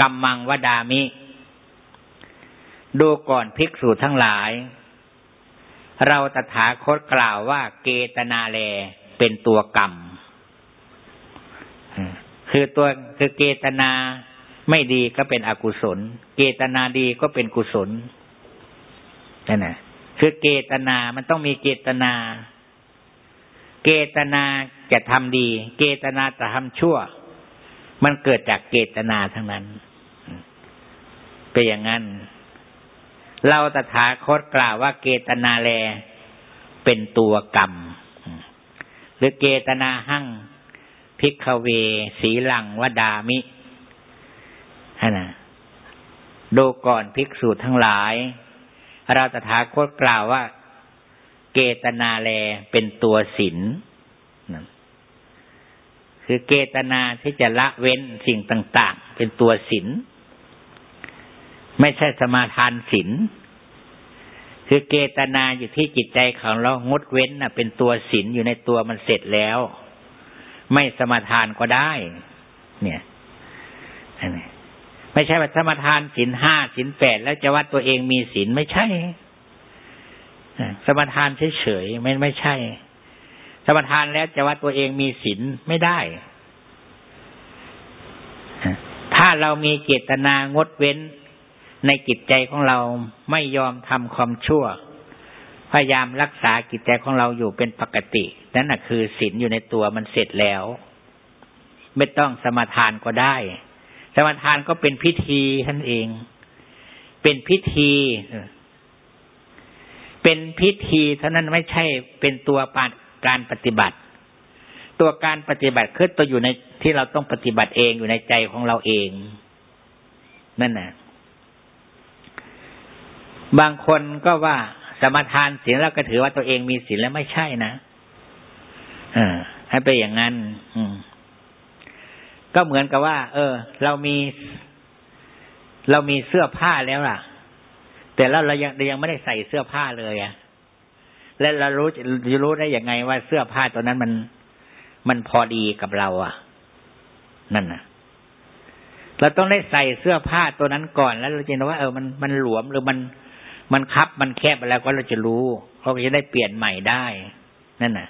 กัมมังวดามิ ดูก่อนภิกษุทั้งหลาย เราตถาคตกล่าวว่าเกตนาแลเป็นตัวกรรม คือตัวคือเกตนาไม่ดีก็เป็นอกุศล เกตนาดีก็เป็นกุศลนั่นนะคือเกตนามันต้องมีเกตนา เกตนาจะทำดี เกตนาจะทำชั่ว มันเกิดจากเกตนาทั้งนั้น เป็นอย่างนั้น เราตถาคตกล่าวว่าเกตนาแล เป็นตัวกรรม หรือเกตนาหั่งพิกเว สีลังวดามินะดูก่อนภิกษุทั้งหลาย เราตถาคตกล่าวว่า เกตนาแลเป็นตัวศีลคือเกตนาที่จะละเว้นสิ่งต่าง ๆ เป็นตัวศีล ไม่ใช่สมาทานศีลคือเกตนาอยู่ที่จิตใจของเรางดเว้นนะเป็นตัวศีลอยู่ในตัวมันเสร็จแล้ว ไม่สมาทานก็ได้ เนี่ยไม่ใช่ว่าสมาทานศีลห้าศีลแปดแล้วจะว่าตัวเองมีศีลไม่ใช่สมาทานเฉยๆไม่ไม่ใช่ สมทานแล้วจะว่าตัวเองมีศีลไม่ได้ถ้าเรามีเจตนางดเว้น ในจิตใจของเราไม่ยอมทำความชั่ว พยายามรักษาจิตใจของเราอยู่เป็นปกติ นั่นแหะคือศีลอยู่ในตัวมันเสร็จแล้ว ไม่ต้องสมาทานก็ได้ สมาทานก็เป็นพิธีท่านเอง เป็นพิธี เป็นพิธีเท่านั้นไม่ใช่เป็นตัวการปฏิบัติ ตัวการปฏิบัติคือตัวอยู่ในที่เราต้องปฏิบัติเองอยู่ในใจของเราเอง นั่นน่ะ บางคนก็ว่าสมทานศีลแล้วก็ถือว่าตัวเองมีศีลแล้วไม่ใช่นะอ่าให้ไปอย่างนั้น อืม ก็เหมือนกับว่า เออ เรามี เรามีเสื้อผ้าแล้วล่ะ แต่แล้วเรายังยังไม่ได้ใส่เสื้อผ้าเลยอะแล้วเรารู้จะรู้ได้ยังไงว่าเสื้อผ้าตัวนั้นมัน มันพอดีกับเรา อะ นั่นนะเราต้องได้ใส่เสื้อผ้าตัวนั้นก่อนแล้วเราจะรู้ว่าเออมันมันหลวมหรือมัน มันคับมันแคบไปแล้วก็เราจะรู้เราจะได้เปลี่ยนใหม่ได้นั่นน่ะ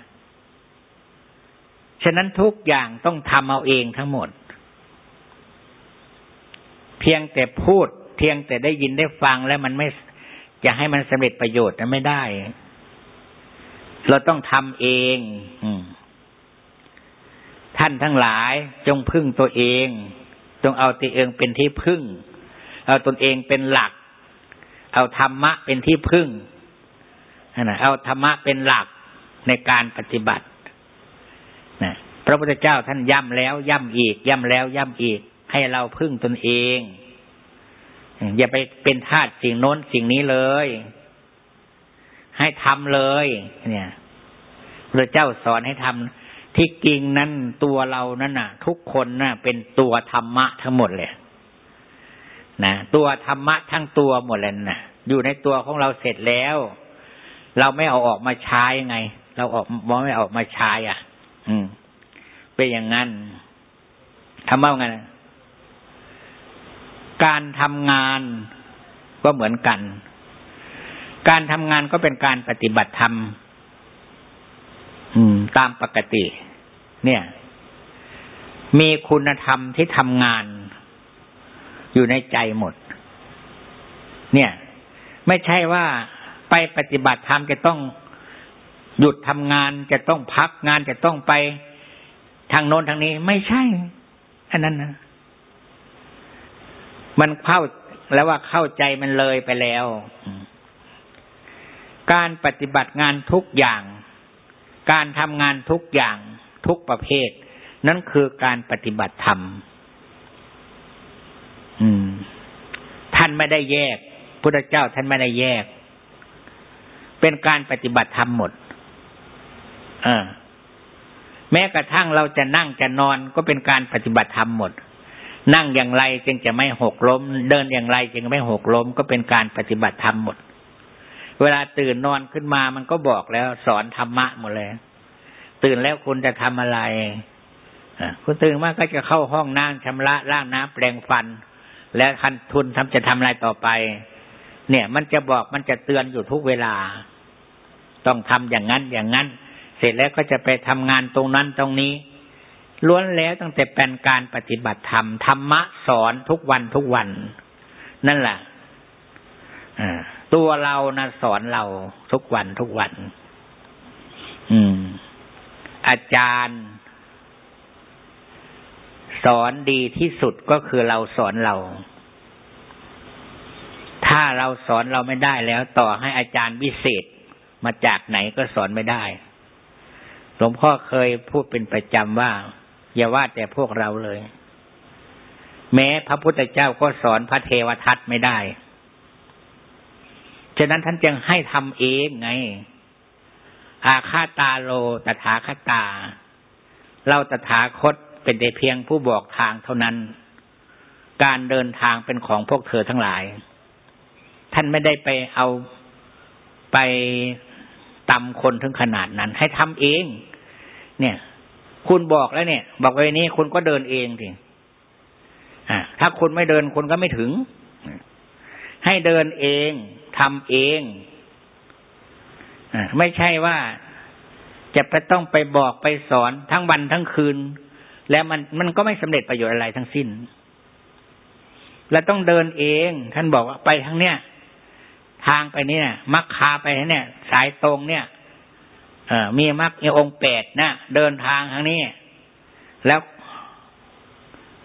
ฉะนั้นทุกอย่างต้องทำเอาเองทั้งหมด เพียงแต่พูด เพียงแต่ได้ยินได้ฟังแล้วมันไม่จะให้มันสำเร็จประโยชน์ไม่ได้ เราต้องทำเองท่านทั้งหลายจงพึ่งตัวเอง จงเอาตัวเองเป็นที่พึ่ง เอาตนเองเป็นหลัก เอาธรรมะเป็นที่พึ่งนะเอาธรรมะเป็นหลักในการปฏิบัตินะพระพุทธเจ้าท่านย้ำแล้วย้ำอีก ย้ำแล้วย้ำอีก ให้เราพึ่งตนเอง อย่าไปเป็นทาสสิ่งโน้นสิ่งนี้เลย ให้ทำเลย เนี่ยพระเจ้าสอนให้ทำที่จริงนั้นตัวเรานั่นน่ะ ทุกคนน่ะ เป็นตัวธรรมะทั้งหมดเลย นะตัวธรรมะทั้งตัวหมดเลยนะอยู่ในตัวของเราเสร็จแล้ว เราไม่เอาออกมาใช้ไง เราออกมองไม่ออกมาใช้อะ อืม เป็นอย่างนั้นทำว่าไงการทำงานก็เหมือนกัน การทำงานก็เป็นการปฏิบัติธรรมตามปกติ เนี่ย มีคุณธรรมที่ทำงาน อยู่ในใจหมด เนี่ย ไม่ใช่ว่าไปปฏิบัติธรรมจะต้องหยุดทำงานจะต้องพักงานจะต้องไปทางโน้นทางนี้ไม่ใช่ อันนั้นนะมันเข้าแล้วว่าเข้าใจมันเลยไปแล้ว การปฏิบัติงานทุกอย่าง การทำงานทุกอย่างทุกประเภท นั่นคือการปฏิบัติธรรม อืม ท่าน ไม่ได้แยกพุทธเจ้าท่านไม่ได้แยก เป็นการปฏิบัติธรรมหมด เออ แม้กระทั่งเราจะนั่งจะนอนก็เป็นการปฏิบัติธรรมหมด นั่งอย่างไรจึงจะไม่หกล้ม เดินอย่างไรจึงไม่หกล้ม ก็เป็นการปฏิบัติธรรมหมด เวลาตื่นนอนขึ้นมามันก็บอกแล้ว สอนธรรมะหมดเลย ตื่นแล้วคุณจะทำอะไรคุณตื่นมาก็จะเข้าห้องน้ำชำระล้างน้ำแปรงฟัน แล้วคันทุนทำจะทำอะไรต่อไป เนี่ย มันจะบอกมันจะเตือนอยู่ทุกเวลา ต้องทำอย่างนั้นอย่างนั้น เสร็จแล้วก็จะไปทำงานตรงนั้นตรงนี้ ล้วนแล้วตั้งแต่เป็นการปฏิบัติธรรมธรรมะสอนทุกวันทุกวัน นั่นแหละตัวเรานะสอนเราทุกวันทุกวัน อืม อาจารย์ สอนดีที่สุดก็คือเราสอนเรา ถ้าเราสอนเราไม่ได้แล้ว ต่อให้อาจารย์วิเศษมาจากไหนก็สอนไม่ได้ หลวงพ่อเคยพูดเป็นประจำว่า อย่าว่าแต่พวกเราเลย แม้พระพุทธเจ้าก็สอนพระเทวทัตไม่ได้ ฉะนั้นท่านจึงให้ทำเองไง อาคาตาโลตถาคตา เราตถาคต เป็นแต่เพียงผู้บอกทางเท่านั้น การเดินทางเป็นของพวกเธอทั้งหลาย ท่านไม่ได้ไปเอาไปตำคนถึงขนาดนั้น ให้ทำเอง เนี่ย คุณบอกแล้วเนี่ย บอกไว้นี้คุณก็เดินเองทีอ่าถ้าคุณไม่เดินคุณก็ไม่ถึง ให้เดินเองทำเองอไม่ใช่ว่าจะไปต้องไปบอกไปสอนทั้งวันทั้งคืน แล้วมันมันก็ไม่สำเร็จประโยชน์อะไรทั้งสิ้นเราต้องเดินเอง ท่านบอกว่าไปทางเนี้ยทางไปเนี่ยมักคาไปเนี่ย สายตรงเนี่ยเออมีมักมีองค์แปดนะเดินทางทางนี้ แล้ว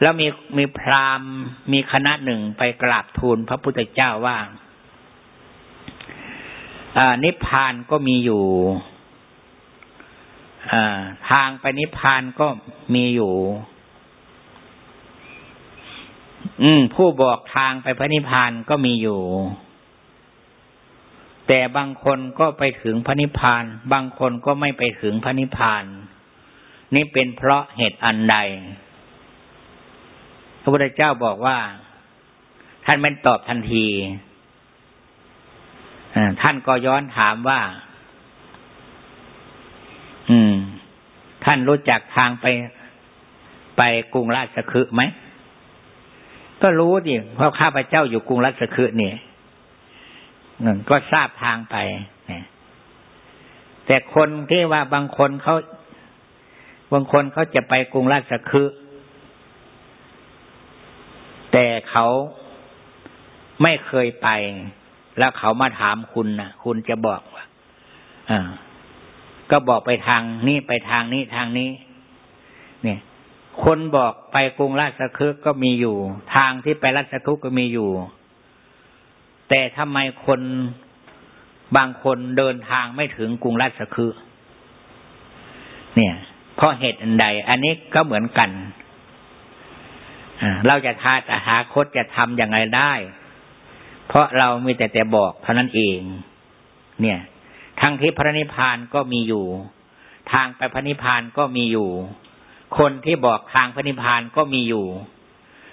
แล้วมีมีพราหมณ์มีคณะหนึ่งไปกราบทูลพระพุทธเจ้าว่านิพพานก็มีอยู่ ทางไปนิพพานก็มีอยู่ อืม ผู้บอกทางไปพระนิพพานก็มีอยู่ แต่บางคนก็ไปถึงพระนิพพาน บางคนก็ไม่ไปถึงพระนิพพาน นี่เป็นเพราะเหตุอันใด พระพุทธเจ้าบอกว่า ท่านไม่ตอบทันทีท่านก็ย้อนถามว่า อืม ท่านรู้จักทางไปไปกรุงราชคฤห์ไหม ก็รู้ดิเพราะข้าพเจ้าอยู่กรุงรัสคือเนี่ยก็ทราบทางไปแต่คนที่ว่าบางคนเขาบางคนเขาจะไปกรุงราชคือแต่เขาไม่เคยไป แล้วเขามาถามคุณนะคุณจะบอกว่า อ่า ก็บอกไปทางนี้ไปทางนี้ทางนี้ เนี่ย คนบอกไปกรุงราชคฤห์ก็มีอยู่ ทางที่ไปราชคฤห์ก็มีอยู่ แต่ทำไมคนบางคนเดินทางไม่ถึงกรุงราชคฤห์เนี่ย เพราะเหตุอันใด อันนี้ก็เหมือนกันเราจะทาตหาคตจะทำอย่างไรได้ เพราะเรามีแต่แต่บอกเท่านั้นเอง เนี่ย ทั้งที่พระนิพพานก็มีอยู่ ทางไปพระนิพพานก็มีอยู่ คนที่บอกทางพระนิพพานก็มีอยู่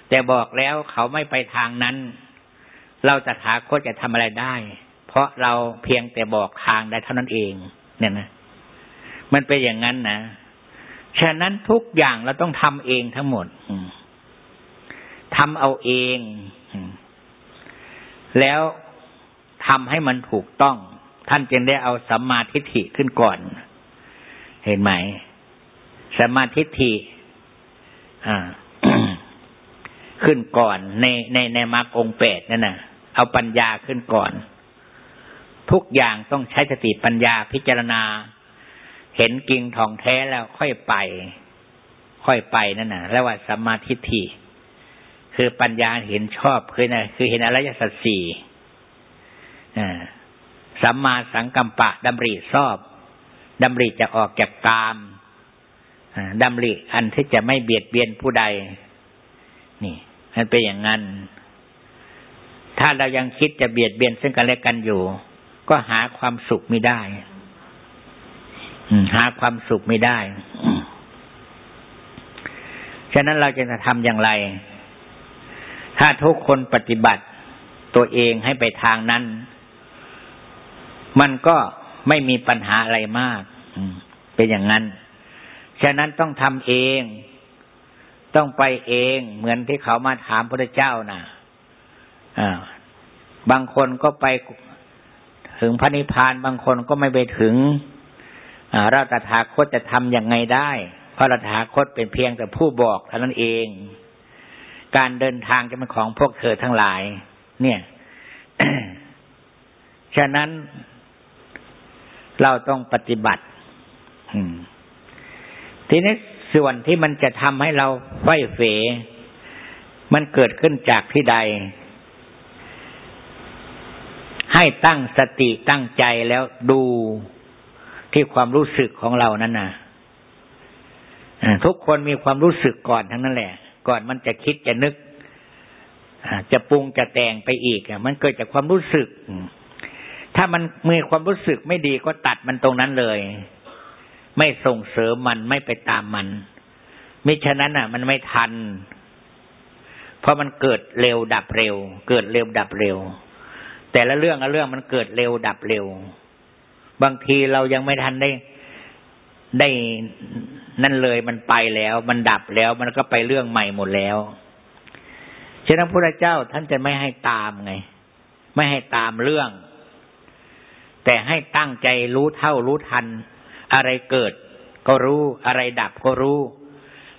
แต่บอกแล้วเขาไม่ไปทางนั้น เราจะถาคตจะทำอะไรได้ เพราะเราเพียงแต่บอกทางได้เท่านั้นเอง เนี่ยนะ มันเป็นอย่างนั้นนะฉะนั้นทุกอย่างเราต้องทำเองทั้งหมดทำเอาเอง แล้วทำให้มันถูกต้อง ท่านจึงได้เอาสัมมาทิฏฐิขึ้นก่อน เห็นไหมสัมมาทิฏฐิขึ้นก่อนในในในมรรคองแปดนั่นน่ะเอาปัญญาขึ้นก่อน ทุกอย่างต้องใช้สติปัญญาพิจารณา เห็นกิ่งทองแท้แล้วค่อยไป ค่อยไปนั่นน่ะแล้วว่าสัมมาทิฏฐิคือปัญญาเห็นชอบคือนะคือเห็นอริยสัจสี่อ่า สัมมาสังกัมปะดำริชอบดำริจะออกจากกามดำริอันที่จะไม่เบียดเบียนผู้ใด นี่มันเป็นอย่างนั้น ถ้าเรายังคิดจะเบียดเบียนซึ่งกันและกันอยู่ ก็หาความสุขไม่ได้หาความสุขไม่ได้ ฉะนั้นเราจะทำอย่างไร ถ้าทุกคนปฏิบัติตัวเองให้ไปทางนั้น มันก็ไม่มีปัญหาอะไรมากเป็นอย่างนั้น ฉะนั้นต้องทำเอง ต้องไปเองเหมือนที่เขามาถามพระเจ้านะ่ะบางคนก็ไปถึงพระนิพพาน บางคนก็ไม่ไปถึงเราตถาคตจะทำยังไงได้ เพราะตถาคตเป็นเพียงแต่ผู้บอกเท่านั้นเอง การเดินทางจะเป็นของพวกเธอทั้งหลาย เนี่ย ฉะนั้น เราต้องปฏิบัติทีนี้ส่วนที่มันจะทำให้เราไฟเฟมันเกิดขึ้นจากที่ใด ให้ตั้งสติตั้งใจแล้วดูที่ความรู้สึกของเรานั่นนะทุกคนมีความรู้สึกก่อนทั้งนั้นแหละ ก่อนมันจะคิดจะนึกจะปรุงจะแต่งไปอีกมันเกิดจากความรู้สึก ถ้ามันมีความรู้สึกไม่ดีก็ตัดมันตรงนั้นเลย ไม่ส่งเสริมมันไม่ไปตามมันมิฉะนั้นอะ มันไม่ทัน เพราะมันเกิดเร็วดับเร็ว เกิดเร็วดับเร็ว แต่ละเรื่องละเรื่องมันเกิดเร็วดับเร็ว บางทีเรายังไม่ทันได้ได้นั่นเลยมันไปแล้ว มันดับแล้วมันก็ไปเรื่องใหม่หมดแล้วฉะนั้นพระเจ้าท่านจะไม่ให้ตามไง ไม่ให้ตามเรื่อง แต่ให้ตั้งใจรู้เท่ารู้ทัน อะไรเกิดก็รู้ อะไรดับก็รู้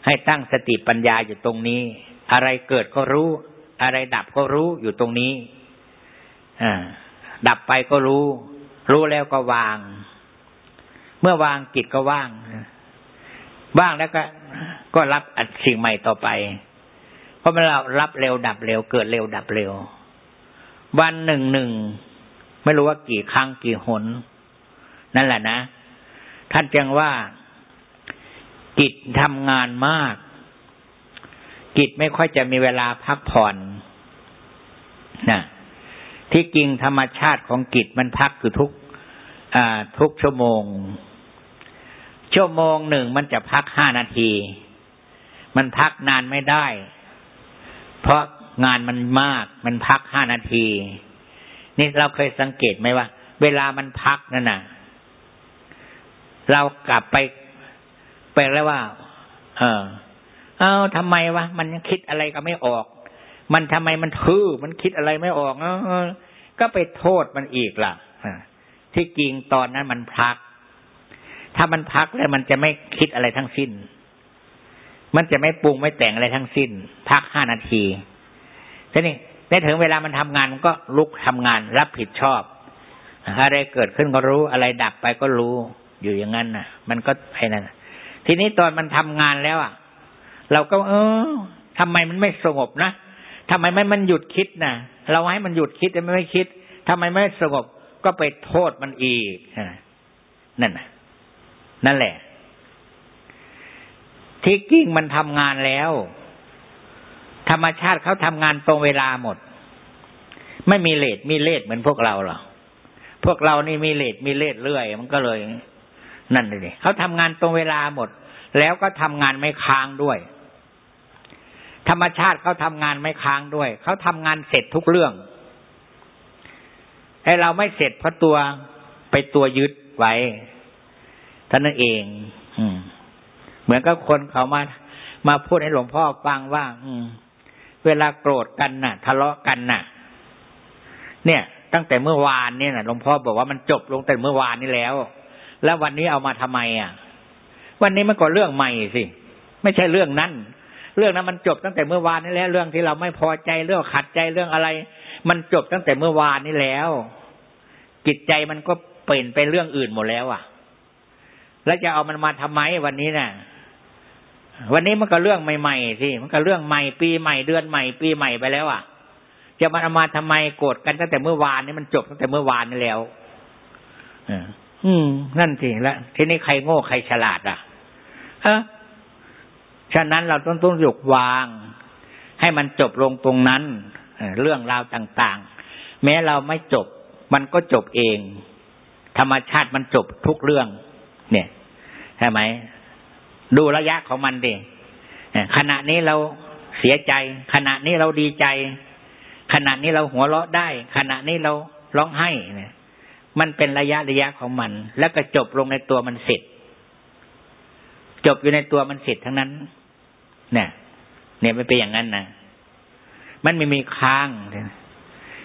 ให้ตั้งสติปัญญาอยู่ตรงนี้ อะไรเกิดก็รู้ อะไรดับก็รู้อยู่ตรงนี้ดับไปก็รู้ รู้แล้วก็วาง เมื่อวางจิตก็ว่างว่างแล้วก็ ก็รับอัดสิ่งใหม่ต่อไป เพราะมันเรารับเร็วดับเร็วเกิดเร็วดับเร็ว วันหนึ่งหนึ่ง ไม่รู้ว่ากี่ครั้งกี่หน นั่นแหละนะ ท่านจึงว่าจิตทำงานมาก จิตไม่ค่อยจะมีเวลาพักผ่อนนะที่จริงธรรมชาติของจิตมันพักคือทุกทุกชั่วโมง ชั่วโมงหนึ่งมันจะพักห้านาที มันพักนานไม่ได้ เพราะงานมันมาก มันพักห้านาที นี่เราเคยสังเกตไหมว่า เวลามันพักนั่นน่ะ เรากลับไปไปแล้วว่า เออ เอาทำไมวะมันยังคิดอะไรก็ไม่ออก มันทำไมมันทื่อมันคิดอะไรไม่ออกเออก็ไปโทษมันอีกล่ะที่จริงตอนนั้นมันพัก ถ้ามันพักแล้วมันจะไม่คิดอะไรทั้งสิ้น มันจะไม่ปรุงไม่แต่งอะไรทั้งสิ้น พักห้านาทีทีนี้ นถึงเวลามันทำงานมันก็ลุกทำงาน รับผิดชอบอะไรเกิดขึ้นก็รู้อะไรดับไปก็รู้อยู่อย่างนั้นน่ะ มันก็ไอ้นั่นทีนี้ตอนมันทำงานแล้วอะ เราก็ เออทำไมมันไม่สงบนะทำไมไม่มันหยุดคิดนะเราให้มันหยุดคิดแต่ไม่คิดทำไมไม่สงบก็ไปโทษมันอีกนั่นนั่นแหละ ที่กิ้งมันทำงานแล้ว ธรรมชาติเขาทำงานตรงเวลาหมด ไม่มีเลทมีเลทเหมือนพวกเราหรอพวกเรานี่มีเลทมีเลทเรื่อย มันก็เลย นั่นเลยเขาทำงานตรงเวลาหมด แล้วก็ทำงานไม่ค้างด้วย ธรรมชาติเขาทำงานไม่ค้างด้วย เขาทำงานเสร็จทุกเรื่องให้เราไม่เสร็จเพราะตัวไปตัวยึดไว้ท่านนั่นเอง อืม เหมือนกับคนเขามา มาพูดให้หลวงพ่อฟังว่า อืม เวลาโกรธกันน่ะ ทะเลาะกันน่ะ เนี่ย ตั้งแต่เมื่อวานเนี่ยนะหลวงพ่อบอกว่ามันจบลงแต่เมื่อวานนี้แล้ว แล้ววันนี้เอามาทำไมอะ วันนี้มันก็เรื่องใหม่สิ ไม่ใช่เรื่องนั้น เรื่องนั้นมันจบตั้งแต่เมื่อวานนี้แล้ว เรื่องที่เราไม่พอใจเรื่องขัดใจเรื่องอะไร มันจบตั้งแต่เมื่อวานนี้แล้ว จิตใจมันก็เปลี่ยนไปเรื่องอื่นหมดแล้ว อะ แล้วจะเอามันมาทำไมวันนี้น่ะ วันนี้มันก็เรื่องใหม่ๆสิมันก็เรื่องใหม่ ปีใหม่เดือนใหม่ ปีใหม่ไปแล้วอะ จะมาเอามาทำไมโกรธกันตั้งแต่เมื่อวานนี่มันจบตั้งแต่เมื่อวานนี่แล้วอืม นั่นสิแล้วทีนี้ใครโง่ใครฉลาดอะเออฉะนั้นเราต้องต้องหยุกวาง ให้มันจบลงตรงนั้นเรื่องราวต่าง ๆ แม้เราไม่จบ มันก็จบเอง ธรรมชาติมันจบทุกเรื่อง เนี่ยใช่ไหม ดูระยะของมันดิขณะนี้เราเสียใจ ขณะนี้เราดีใจ ขณะนี้เราหัวเราะได้ ขณะนี้เราร้องไห้เนี่ยมันเป็นระยะระยะของมัน แล้วก็จบลงในตัวมันเสร็จ จบอยู่ในตัวมันเสร็จทั้งนั้น เนี่ย เนี่ยไม่เป็นอย่างนั้นนะมันไม่มีค้าง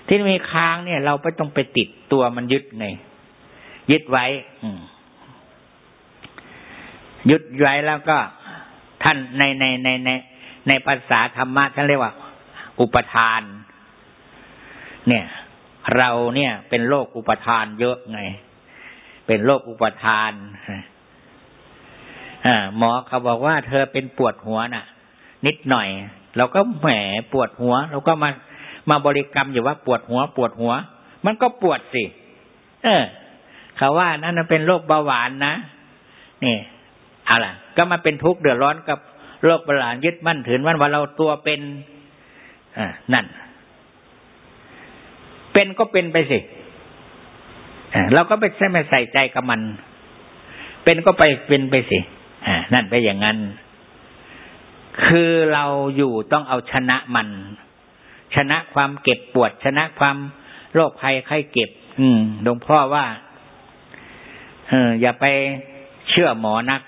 ที่มีค้างเนี่ย เราไม่ต้องไปติดตัวมันยึดไงยึดไว้ อื ยึดไว้แล้วก็ท่านในในในในในภาษาธรรมะท่านเรียกว่า อุปทาน เนี่ย เราเนี่ย เป็นโรคอุปทานเยอะไง เป็นโรคอุปทานอหมอเขาบอกว่าเธอเป็นปวดหัวน่ะ นิดหน่อย เราก็แหมปวดหัว เราก็มามาบริกรรมอยู่ว่าปวดหัว ปวดหัว มันก็ปวดสิ เออ เขาว่านั่นเป็นโรคเบาหวานนะนี่ อะไรก็มาเป็นทุกข์เดือดร้อนกับโรคประหลาดยึดมั่นถือมั่นว่าเราตัวเป็นอนั่น เป็นก็เป็นไปสิเราก็ไปใช่ไม่ใส่ใจกับมัน เป็นก็ไปเป็นไปสินั่นไปอย่างนั้น คือเราอยู่ต้องเอาชนะมัน ชนะความเก็บปวด ชนะความโรคภัยไข้เก็บ อืมหลวงพ่อว่า เอออย่าไปเชื่อหมอนัก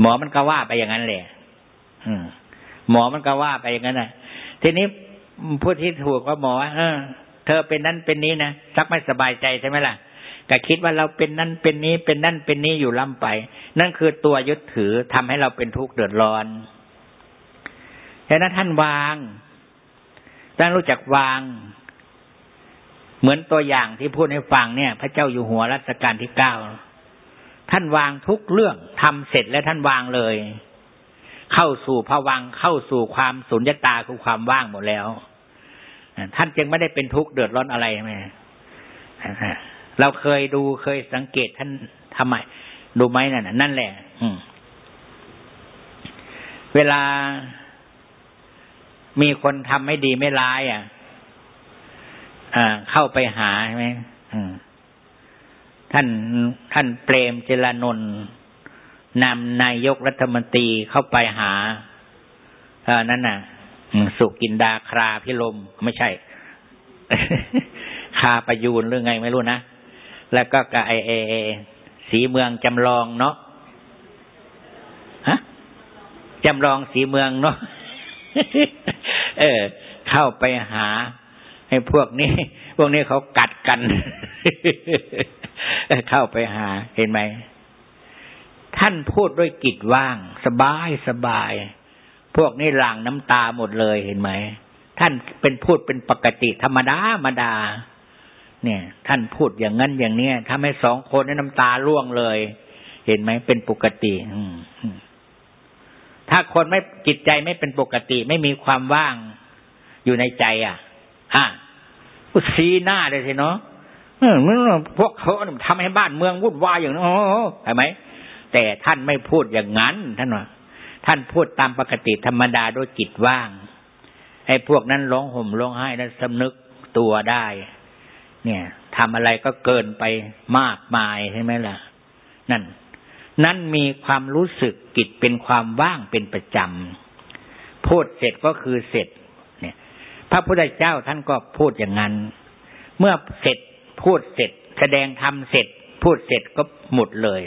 หมอมันก็ว่าไปอย่างนั้นแหละหมอมันก็ว่าไปอย่างนั้นแหละทีนี้พูดที่ถูกว่าหมอเออ เธอเป็นนั้นเป็นนี้นะสักไม่สบายใจใช่ไหมล่ะก็คิดว่าเราเป็นนั้นเป็นนี้เป็นนั่นเป็นนี้อยู่ล่ำไป นั่นคือตัวยึดถือทำให้เราเป็นทุกข์เดือดร้อนฉะนั้นท่านวางท่านรู้จักวาง เหมือนตัวอย่างที่พูดให้ฟังเนี่ย พระเจ้าอยู่หัวรัชกาลที่เก้า ท่านวางทุกเรื่องทำเสร็จแล้วท่านวางเลย เข้าสู่ภวังเข้าสู่ความสุญญตาคือความว่างหมดแล้วท่านจึงไม่ได้เป็นทุกข์เดือดร้อนอะไรไหมเราเคยดูเคยสังเกตท่านทำไม ดูไหมนั่นนั่นแหละอืเวลามีคนทำไม่ดีไม่ร้าย อะเข้าไปหาใช่ไหม ท่านท่านเปรมเจรนนท์นำนายกรัฐมนตรีเข้าไปหาเออนั่นน่ะ สุกินดาคราพิลมไม่ใช่ คาประยูนหรือไงไม่รู้นะ แล้วก็กับไอเอสีเมืองจำลองเนาะฮะจำลองสีเมืองเนาะเออ เข้าไปหาให้พวกนี้ พวกนี้เขากัดกัน เข้าไปหาเห็นไหม ท่านพูดด้วยกิจว่าง สบายสบาย พวกนี้หลั่งน้ำตาหมดเลยเห็นไหม ท่านเป็นพูดเป็นปกติธรรมดาธรรมดา เนี่ย ท่านพูดอย่างนั้นอย่างเนี้ยทำให้สองคนนี้น้ำตาร่วงเลย เห็นไหมเป็นปกติ อืถ้าคนไม่จิตใจไม่เป็นปกติ ไม่มีความว่างอยู่ในใจ อะอะซีหน้าเลยสิเนาะ พวกเขาทำให้บ้านเมืองวุ่นวายอย่างนั้นเห็นไหมแต่ท่านไม่พูดอย่างนั้นท่านว่าท่านพูดตามปกติธรรมดาด้วยจิตว่างไอ้พวกนั้นร้องห่มร้องไห้แล้วสำนึกตัวได้ เนี่ยทำอะไรก็เกินไปมากมายใช่ไหมล่ะ นั่น นั้นมีความรู้สึกกิจเป็นความว่างเป็นประจำพูดเสร็จก็คือเสร็จ เนี่ย พระพุทธเจ้าท่านก็พูดอย่างนั้น เมื่อเสร็จ พูดเสร็จ แสดงธรรมเสร็จ พูดเสร็จก็หมดเลย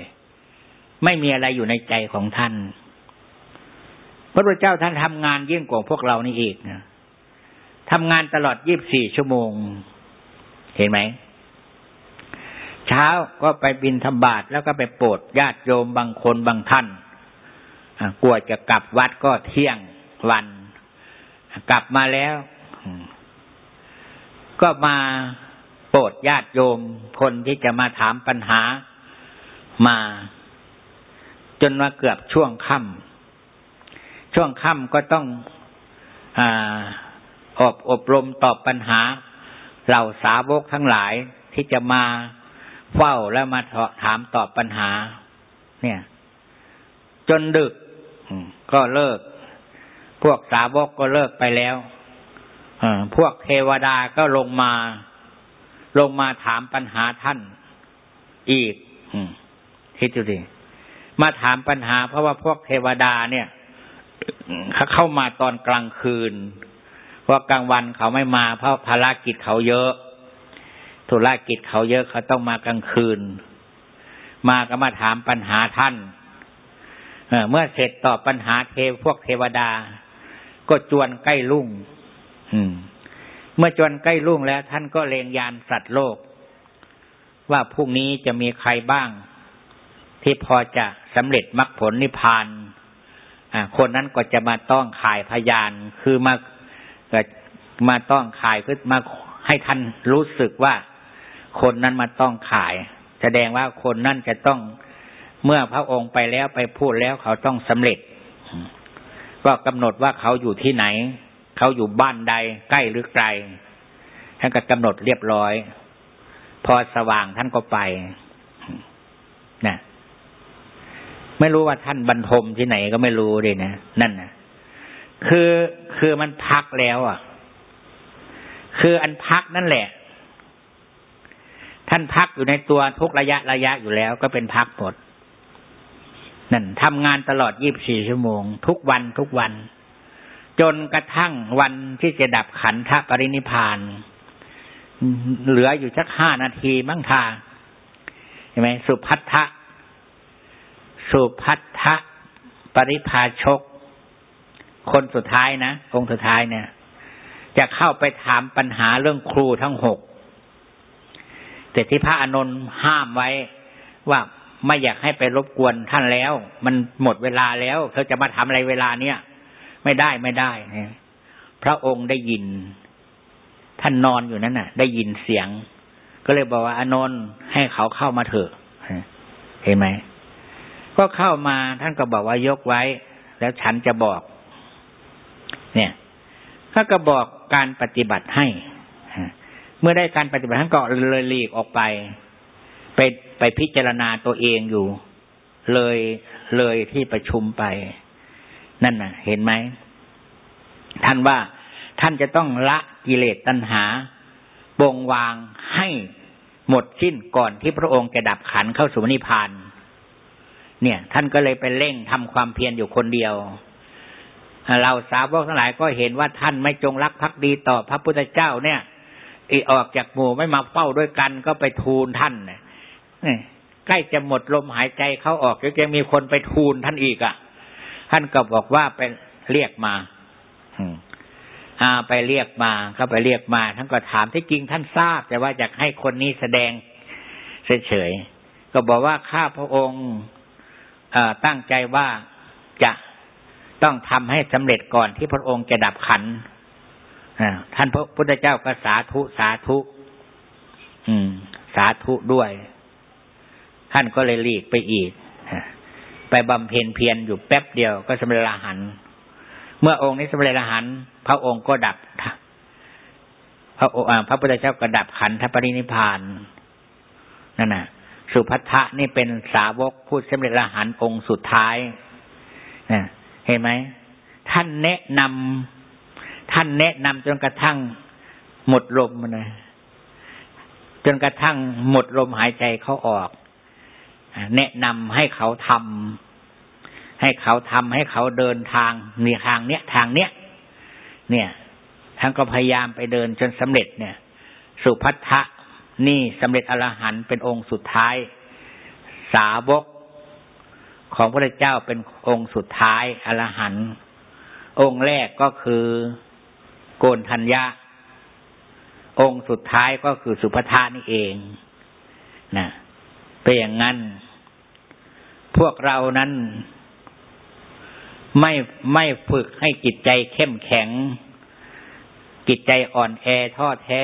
ไม่มีอะไรอยู่ในใจของท่าน พระพุทธเจ้าท่านทำงานยิ่งกว่าพวกเรานี่อีกนะทำงานตลอดยี่บสี่ชั่วโมง เห็นไหม เช้าก็ไปบินธบาตแล้วก็ไปโปรดญาติโยมบางคนบางท่านกลัวจะกลับวัดก็เที่ยงวัน กลับมาแล้ว ก็มา โปรดญาติโยมคนที่จะมาถามปัญหามา จนมาเกือบช่วงค่ำช่วงค่ำก็ต้องออบอบรมตอบปัญหาเหล่าสาวกทั้งหลายที่จะมาเฝ้าแล้วมาถามตอบปัญหา เนี่ย จนดึกก็เลิก พวกสาวกก็เลิกไปแล้วพวกเทวดาก็ลงมา ลงมาถามปัญหาท่านอีกคิดดูดิมาถามปัญหาเพราะว่าพวกเทวดาเนี่ยเขาเข้ามาตอนกลางคืนเพราะกลางวันเขาไม่มา เพราะภารกิจเขาเยอะธุรกิจเขาเยอะเขาต้องมากลางคืน มาก็มาถามปัญหาท่านเมื่อเสร็จตอบปัญหาเทพวกเทวดา ก็จวนใกล้ลุ่ง เมื่อจวนใกล้ลุ่งแล้ว ท่านก็เลงยานสัตว์โลก ว่าพรุ่งนี้จะมีใครบ้าง ที่พอจะสำเร็จมรรคผลนิพพานคนนั้นก็จะมาต้องขายพยาน คือมามาต้องขายคือมาให้ท่านรู้สึกว่าคนนั้นมาต้องขาย แสดงว่าคนนั่นจะต้องเมื่อพระองค์ไปแล้วไปพูดแล้วเขาต้องสำเร็จ ก็กำหนดว่าเขาอยู่ที่ไหน เขาอยู่บ้านใดใกล้หรือไกล ท่านก็กำหนดเรียบร้อย พอสว่างท่านก็ไปนะไม่รู้ว่าท่านบรรทมที่ไหนก็ไม่รู้เลยนะนั่นนะคือคือมันพักแล้วอะ คืออันพักนั่นแหละ ท่านพักอยู่ในตัวทุกระยะระยะอยู่แล้ว ก็เป็นพักหมดนั่นทำงานตลอดยี่บสี่ชั่วโมง ทุกวันทุกวัน จนกระทั่งวันที่จะดับขันธปรินิพานเหลืออยู่สักห้านาทีมั้งทาเห็นไหมสุพัทธะสุพัทธะปริพาชก คนสุดท้ายนะ องค์สุดท้ายเนี่ย จะเข้าไปถามปัญหาเรื่องครูทั้งหกแต่ที่พระอานนท์ห้ามไว้ว่าไม่อยากให้ไปรบกวนท่านแล้ว มันหมดเวลาแล้ว เธอจะมาทำอะไรเวลาเนี้ย ไม่ได้ไม่ได้พระองค์ได้ยิน ท่านนอนอยู่นั้นน่ะ ได้ยินเสียง ก็เลยบอกว่าอานนท์ให้เขาเข้ามาเถอะเห็นไหมก็เข้ามาท่านก็บอกว่ายกไว้ แล้วฉันจะบอก เนี่ยถ้าก็บอกการปฏิบัติให้เมื่อได้การปฏิบัติท่านก็เลยหลีกออกไป ไปไปพิจารณาตัวเองอยู่ เลยเลยที่ประชุมไป นั่นนะเห็นไหมท่านว่าท่านจะต้องละกิเลสตัณหาบงวางให้หมดสิ้นก่อนที่พระองค์จะดับขันเข้าสู่นิพพาน เนี่ย ท่านก็เลยไปเร่งทำความเพียรอยู่คนเดียว เราสาวกทั้งหลายก็เห็นว่าท่านไม่จงรักภักดีต่อพระพุทธเจ้าเนี่ยอีออกจากหมู่ไม่มาเฝ้าด้วยกันก็ไปทูลท่านเนี่ยใกล้จะหมดลมหายใจเขาออกยังมีคนไปทูลท่านอีกอะ่ะ ท่านก็บอกว่าไปเรียกมาอ่า ไปเรียกมาเขาไปเรียกมา ท่านก็ถามที่จริงท่านทราบ แต่ว่าอยากให้คนนี้แสดงเฉยๆก็บอกว่าข้าพระองค์ตั้งใจว่าจะต้องทำให้สำเร็จก่อนที่พระองค์จะดับขันท่านพระพุทธเจ้าก็สาธุสาธุ อืม สาธุด้วย ท่านก็เลยหลีกไปอีก ไปบำเพ็ญเพียรอยู่แป๊บเดียวก็สำเร็จละหันเมื่อองค์นี้สำเร็จละหันพระองค์ก็ดับพระพระพุทธเจ้าก็ดับขันธปรินิพานนั่นน่ะ สุภัทะนี่เป็นสาวกผู้สำเร็จละหันองค์สุดท้ายนะเห็นไหมท่านแนะนำท่านแนะนำจนกระทั่งหมดลมนะจนกระทั่งหมดลมหายใจเขาออก แนะนำให้เขาทำให้เขาทำให้เขาเดินทางนี่ทางเนี้ยทางเนี้ย เนี่ยท่านก็พยายามไปเดินจนสำเร็จเนี่ย สุพัทธะนี่สำเร็จอรหันต์เป็นองค์สุดท้าย สาวกของพระเจ้าเป็นองค์สุดท้ายอรหันต์องค์แรกก็คือโกนทัญญาองค์สุดท้ายก็คือสุภทานี่เองนะ เป็นอย่างนั้น พวกเรานั้น ไม่ไม่ฝึกให้จิตใจเข้มแข็ง จิตใจอ่อนแอท้อแท้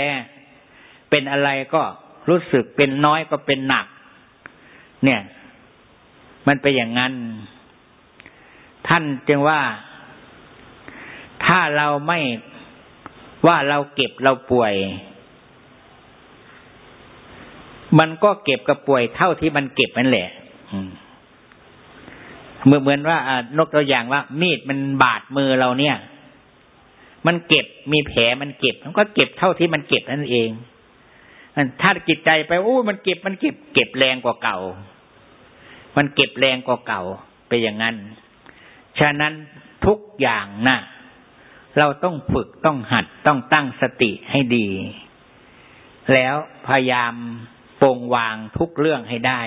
เป็นอะไรก็รู้สึกเป็นน้อยก็เป็นหนัก เนี่ย มันเป็นอย่างนั้น ท่านจึงว่าถ้าเราไม่ว่าเราเก็บเราป่วย มันก็เก็บกับป่วยเท่าที่มันเก็บนั่นแหละเหมือนเหมือนว่านกตัวอย่างว่า มีดมันบาดมือเราเนี่ย มันเก็บมีแผลมันเก็บ มันก็เก็บเท่าที่มันเก็บนั่นเองถ้าจิตใจไปโอ้มันเก็บมันเก็บ เก็บแรงกว่าเก่า มันเก็บแรงกว่าเก่าไปอย่างนั้น ฉะนั้นทุกอย่างนะ่ะเราต้องฝึกต้องหัดต้องตั้งสติให้ดี แล้วพยายาม ปรงวางทุกเรื่องให้ได้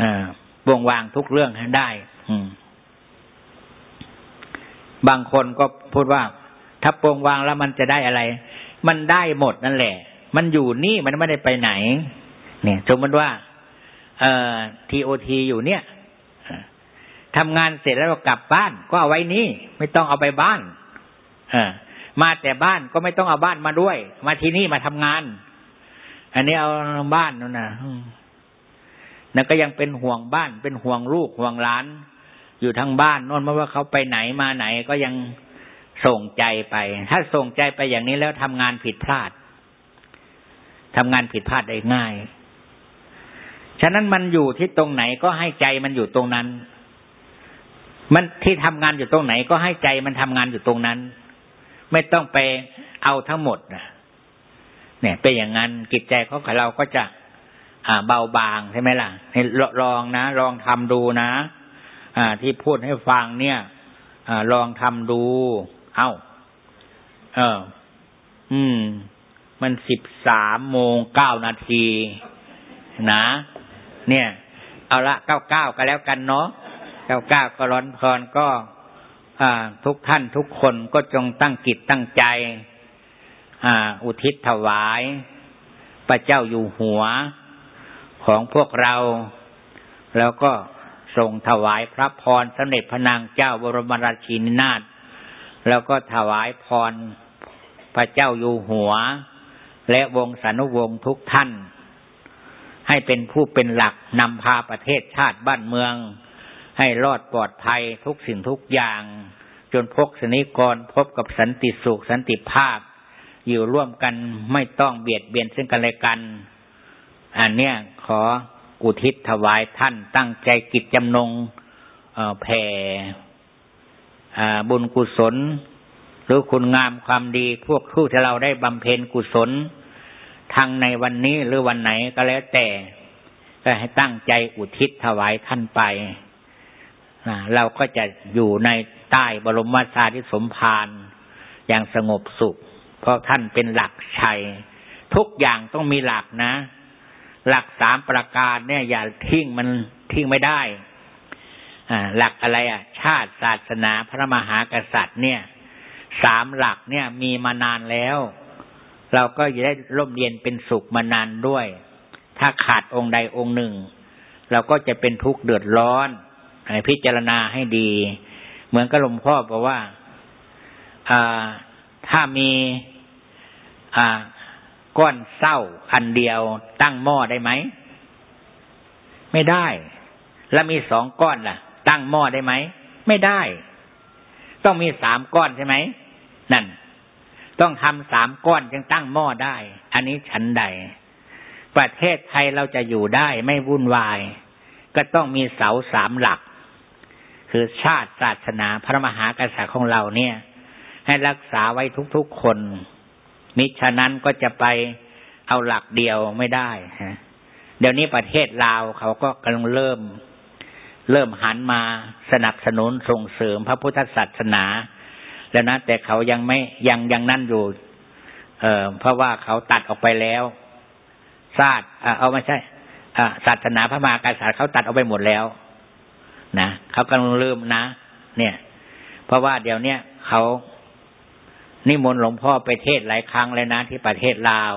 อ่าปวงวางทุกเรื่องให้ได้ อืม บางคนก็พูดว่า ถ้าปวงวางแล้วมันจะได้อะไร มันได้หมดนั่นแหละ มันอยู่นี่มันไม่ได้ไปไหน เนี่ยสมมติว่า เอ่อทีโอทีอยู่เนี่ยทำงานเสร็จแล้วก็กลับบ้าน ก็เอาไว้นี่ไม่ต้องเอาไปบ้าน เออมาแต่บ้านก็ไม่ต้องเอาบ้านมาด้วย มาที่นี่มาทำงาน อันนี้เอาบ้านนั่นนะนั่นก็ยังเป็นห่วงบ้าน เป็นห่วงลูกห่วงหลาน อยู่ทั้งบ้านนนไม่ว่าเขาไปไหนมาไหนก็ยังส่งใจไป ถ้าส่งใจไปอย่างนี้แล้วทำงานผิดพลาดทำงานผิดพลาดได้ง่าย ฉะนั้นมันอยู่ที่ตรงไหนก็ให้ใจมันอยู่ตรงนั้น มันที่ทำงานอยู่ตรงไหนก็ให้ใจมันทำงานอยู่ตรงนั้น ไม่ต้องไปเอาทั้งหมดนะ เนี่ยเป็นอย่างนั้นจิตใจของเราก็จะอ่าเบาบางใช่ไหมล่ะให้ลองนะ ลองทำดูนะ อ่า ที่พูดให้ฟังเนี่ย อ่า ลองทำดู เอา้า เออ อืม มันสิบสามโมงเก้านาทีนะ เนี่ย เอาละเก้าเก้าก็แล้วกันเนาะเก้าเก้าก็ร้อนพรก็ อ่า ทุกท่านทุกคนก็จงตั้งกิจตั้งใจ อุทิศถวายพระเจ้าอยู่หัวของพวกเรา แล้วก็ส่งถวายพระพรสมเด็จพระนางเจ้าบรมราชินีนาถแล้วก็ถวายพรพระเจ้าอยู่หัว และวงสานุวงศ์ทุกท่าน ให้เป็นผู้เป็นหลักนำพาประเทศชาติบ้านเมือง ให้รอดปลอดภัยทุกสิ่งทุกอย่าง จนพกสนิกรพบกับสันติสุขสันติภาพ อยู่ร่วมกันไม่ต้องเบียดเบียนซึ่งกันและกัน อันเนี้ยขออุทิศถวายท่านตั้งใจกิจจำนงแผ่บุญกุศล หรือคุณงามความดีพวกผู้ที่เราได้บำเพ็ญกุศลทางในวันนี้หรือวันไหนก็แล้วแต่ก็ให้ตั้งใจอุทิศถวายท่านไป เราก็จะอยู่ในใต้บรมสาธิสมภารอย่างสงบสุข เพราะท่านเป็นหลักชัย ทุกอย่างต้องมีหลักนะ หลักสามประการเนี่ย อย่าทิ้งมันทิ้งไม่ได้หลักอะไรอะ ชาติศาสนาพระมหากษัตริย์เนี่ย สามหลักเนี่ยมีมานานแล้ว เราก็จะได้ร่มเย็นเป็นสุขมานานด้วย ถ้าขาดองค์ใดองค์หนึ่ง เราก็จะเป็นทุกข์เดือดร้อนพิจารณาให้ดี เหมือนกับหลวงพ่อบอกว่าถ้ามี ก้อนเศร้าอันเดียวตั้งหม้อได้ไหม ไม่ได้ แล้วมีสองก้อนล่ะ ตั้งหม้อได้ไหม ไม่ได้ ต้องมีสามก้อนใช่ไหม นั่น ต้องทำสามก้อนจึงตั้งหม้อได้ อันนี้ชั้นใด ประเทศไทยเราจะอยู่ได้ไม่วุ่นวาย ก็ต้องมีเสาสามหลัก คือชาติศาสนาพระมหากษัตริย์ของเราเนี่ยให้รักษาไว้ทุกๆคน มิฉะนั้นก็จะไปเอาหลักเดียวไม่ได้ฮะเดี๋ยวนี้ประเทศลาวเขาก็กำลังเริ่ม เริ่มหันมาสนับสนุนส่งเสริมพระพุทธศาสนา แล้วนะแต่เขายังไม่ยังยังนั่นอยู่ เออเพราะว่าเขาตัดออกไปแล้วศาสตร์เอาไม่ใช่ศาสนาพระมหากษัตริย์เขาตัดออกไปหมดแล้ว นะเขากำลังเริ่มนะ เนี่ย เพราะว่าเดี๋ยวเนี้ยเขา นิมนต์หลวงพ่อไปเทศหลายครั้งเลยนะที่ประเทศลาว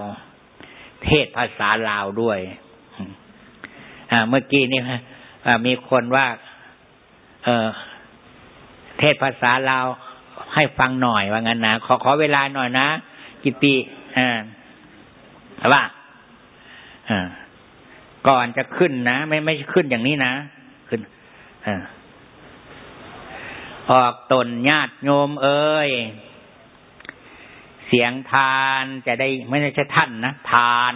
เทศภาษาลาวด้วยอ่าเมื่อกี้นี่มีคนว่า เออเทศภาษาลาวให้ฟังหน่อยว่างั้นนะขอขอเวลาหน่อยนะกิติอ่าว่าอ่าก่อนจะขึ้นนะ ไม่ไม่ขึ้นอย่างนี้นะขึ้นอออกตนญาติโยมเอ้ย เสียงทานจะได้ไม่ใช่ท่านนะทาน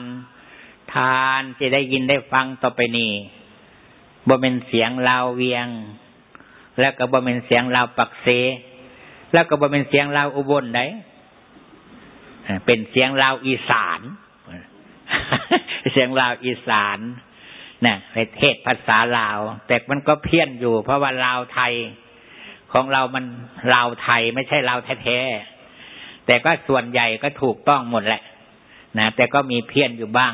ทานจะได้ยินได้ฟังต่อไปนี้บ่เป็นเสียงลาวเวียง แล้วก็บ่เป็นเสียงลาวปักเซแล้วก็บ่เป็นเสียงลาวอุบลได้เป็นเสียงลาวอีสาน เสียงลาวอีสานนะในเทศน์ภาษาลาว แต่มันก็เพี้ยนอยู่ เพราะว่าลาวไทย ของเรามันลาวไทยไม่ใช่ลาวแท้ แต่ก็ส่วนใหญ่ก็ถูกต้องหมดแหละนะแต่ก็มีเพี้ยนอยู่บ้าง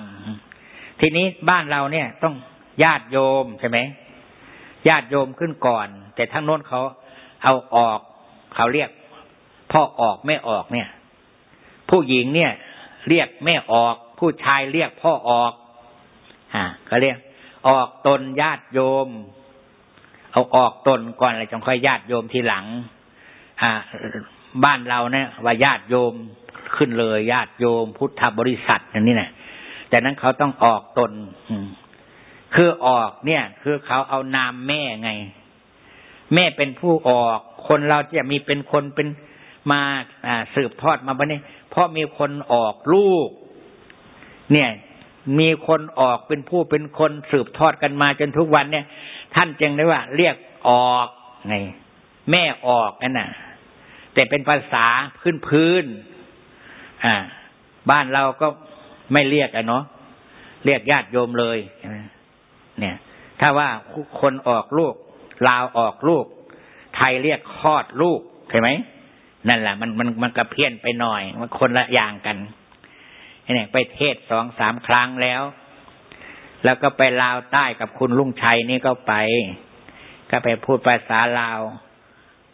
ทีนี้บ้านเราเนี่ยต้องญาติโยมใช่ไหมญาติโยมขึ้นก่อน แต่ทั้งโน้นเขาเอาออก เขาเรียกพ่อออกไม่ออกเนี่ย ผู้หญิงเนี่ย เรียกแม่ออก ผู้ชายเรียกพ่อออกอ่าก็เรียก ออกตนญาติโยม เอาออกตนก่อนอะไรจงค่อยญาติโยมทีหลัง อ่า บ้านเราเนี่ยว่าญาติโยมขึ้นเลยญาติโยม พุทธบริษัทอย่างนี้นะแต่นั้นเขาต้องออกตนคือออกเนี่ย คือเขาเอานามแม่ไง แม่เป็นผู้ออก คนเราจะมีเป็นคนเป็นมาอ่าสืบทอดมาบ้านี้เพราะมีคนออกลูก เนี่ย มีคนออกเป็นผู้เป็นคนสืบทอดกันมาจนทุกวันเนี่ย ท่านจึงได้ว่า เรียกออกไงแม่ออกนั่นน่ะ แต่เป็นภาษาพื้นพื้นอ่า บ้านเราก็ไม่เรียกอะเนาะเรียกญาติโยมเลยเนี่ย ถ้าว่าคนออกลูกลาวออกลูก ไทยเรียกคลอดลูกใช่ไหมนั่นแหละมันมันมันกระเพี้ยนไปหน่อย มันคนละอย่างกันเนี่ยไปเทศสองสามครั้งแล้ว แล้วก็ไปลาวใต้กับคุณลุงชัยนี่ก็ไป ก็ไปพูดภาษาลาว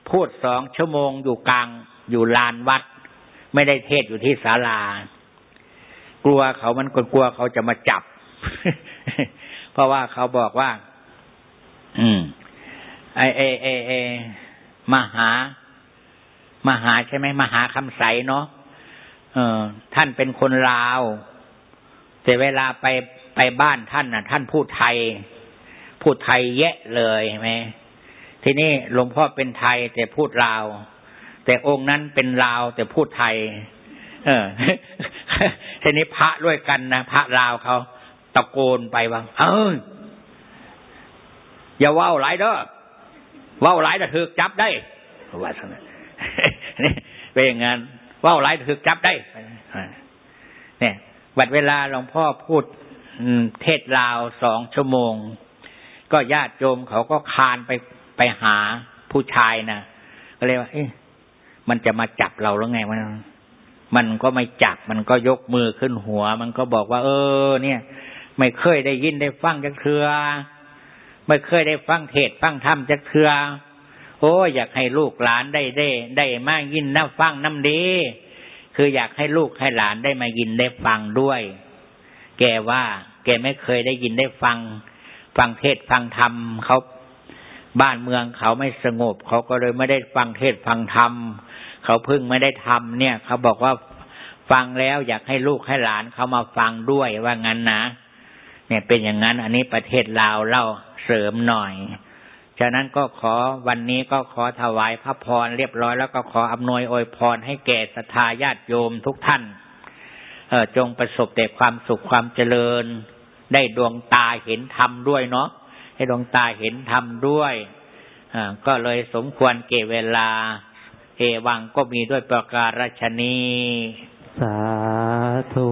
พูดสองชั่วโมงอยู่กลางอยู่ลานวัด ไม่ได้เทศอยู่ที่ศาลา กลัวเขามันกลัวเขาจะมาจับ เพราะว่าเขาบอกว่า อืม ไอเอเอเอมหามหาใช่ไหมมหาคำใสเนาะเออ ท่านเป็นคนลาว แต่เวลาไปไปบ้านท่านน่ะ ท่านพูดไทย พูดไทยแยะเลยใช่ไหม ทีนี้หลวงพ่อเป็นไทยแต่พูดลาว แต่องค์นั้นเป็นลาวแต่พูดไทย เออ ทีนี้พระด้วยกันนะพระลาวเขาตะโกนไปว่าเอออย่าว่าวไหลเด้อว่าวไหลจะถือจับได้ว่าสนะนี่เป็นอย่างนั้นว่าวไหลถือจับได้เนี่ยบัดเวลาหลวงพ่อพูดเทศลาวสองชั่วโมง ก็ญาติโยมเขาก็คานไป ไปหาผู้ชายนะก็เลยว่า เอ๊ะมันจะมาจับเราแล้วไงมันมันก็ไม่จับ มันก็ยกมือขึ้นหัว มันก็บอกว่า เออ เนี่ย ไม่เคยได้ยินได้ฟังจักเทือไม่เคยได้ฟังเทศฟังธรรมจักเทือโอ้อยากให้ลูกหลานได้ได้ ได้มายินน้ำฟังน้ำดีคืออยากให้ลูกให้หลานได้มายินได้ฟังด้วย แกว่า แกไม่เคยได้ยินได้ฟัง ฟังเทศฟังธรรมเขา บ้านเมืองเขาไม่สงบ เขาก็เลยไม่ได้ฟังเทศฟังธรรม เขาเพิ่งไม่ได้ทำเนี่ย เขาบอกว่าฟังแล้วอยากให้ลูกให้หลานเขามาฟังด้วยว่างั้นนะ เนี่ยเป็นอย่างนั้น อันนี้ประเทศลาวเล่าเสริมหน่อย ฉะนั้นก็ขอวันนี้ก็ขอถวายพระพรเรียบร้อยแล้วก็ขออำนวยอวยพรให้แก่ศรัทธาญาติโยมทุกท่าน เออจงประสบแต่ความสุขความเจริญ ได้ดวงตาเห็นธรรมด้วยเนาะ ให้ดวงตาเห็นธรรมด้วยก็เลยสมควรเก็เวลา เอวังก็มีด้วยประการชนีสาธุ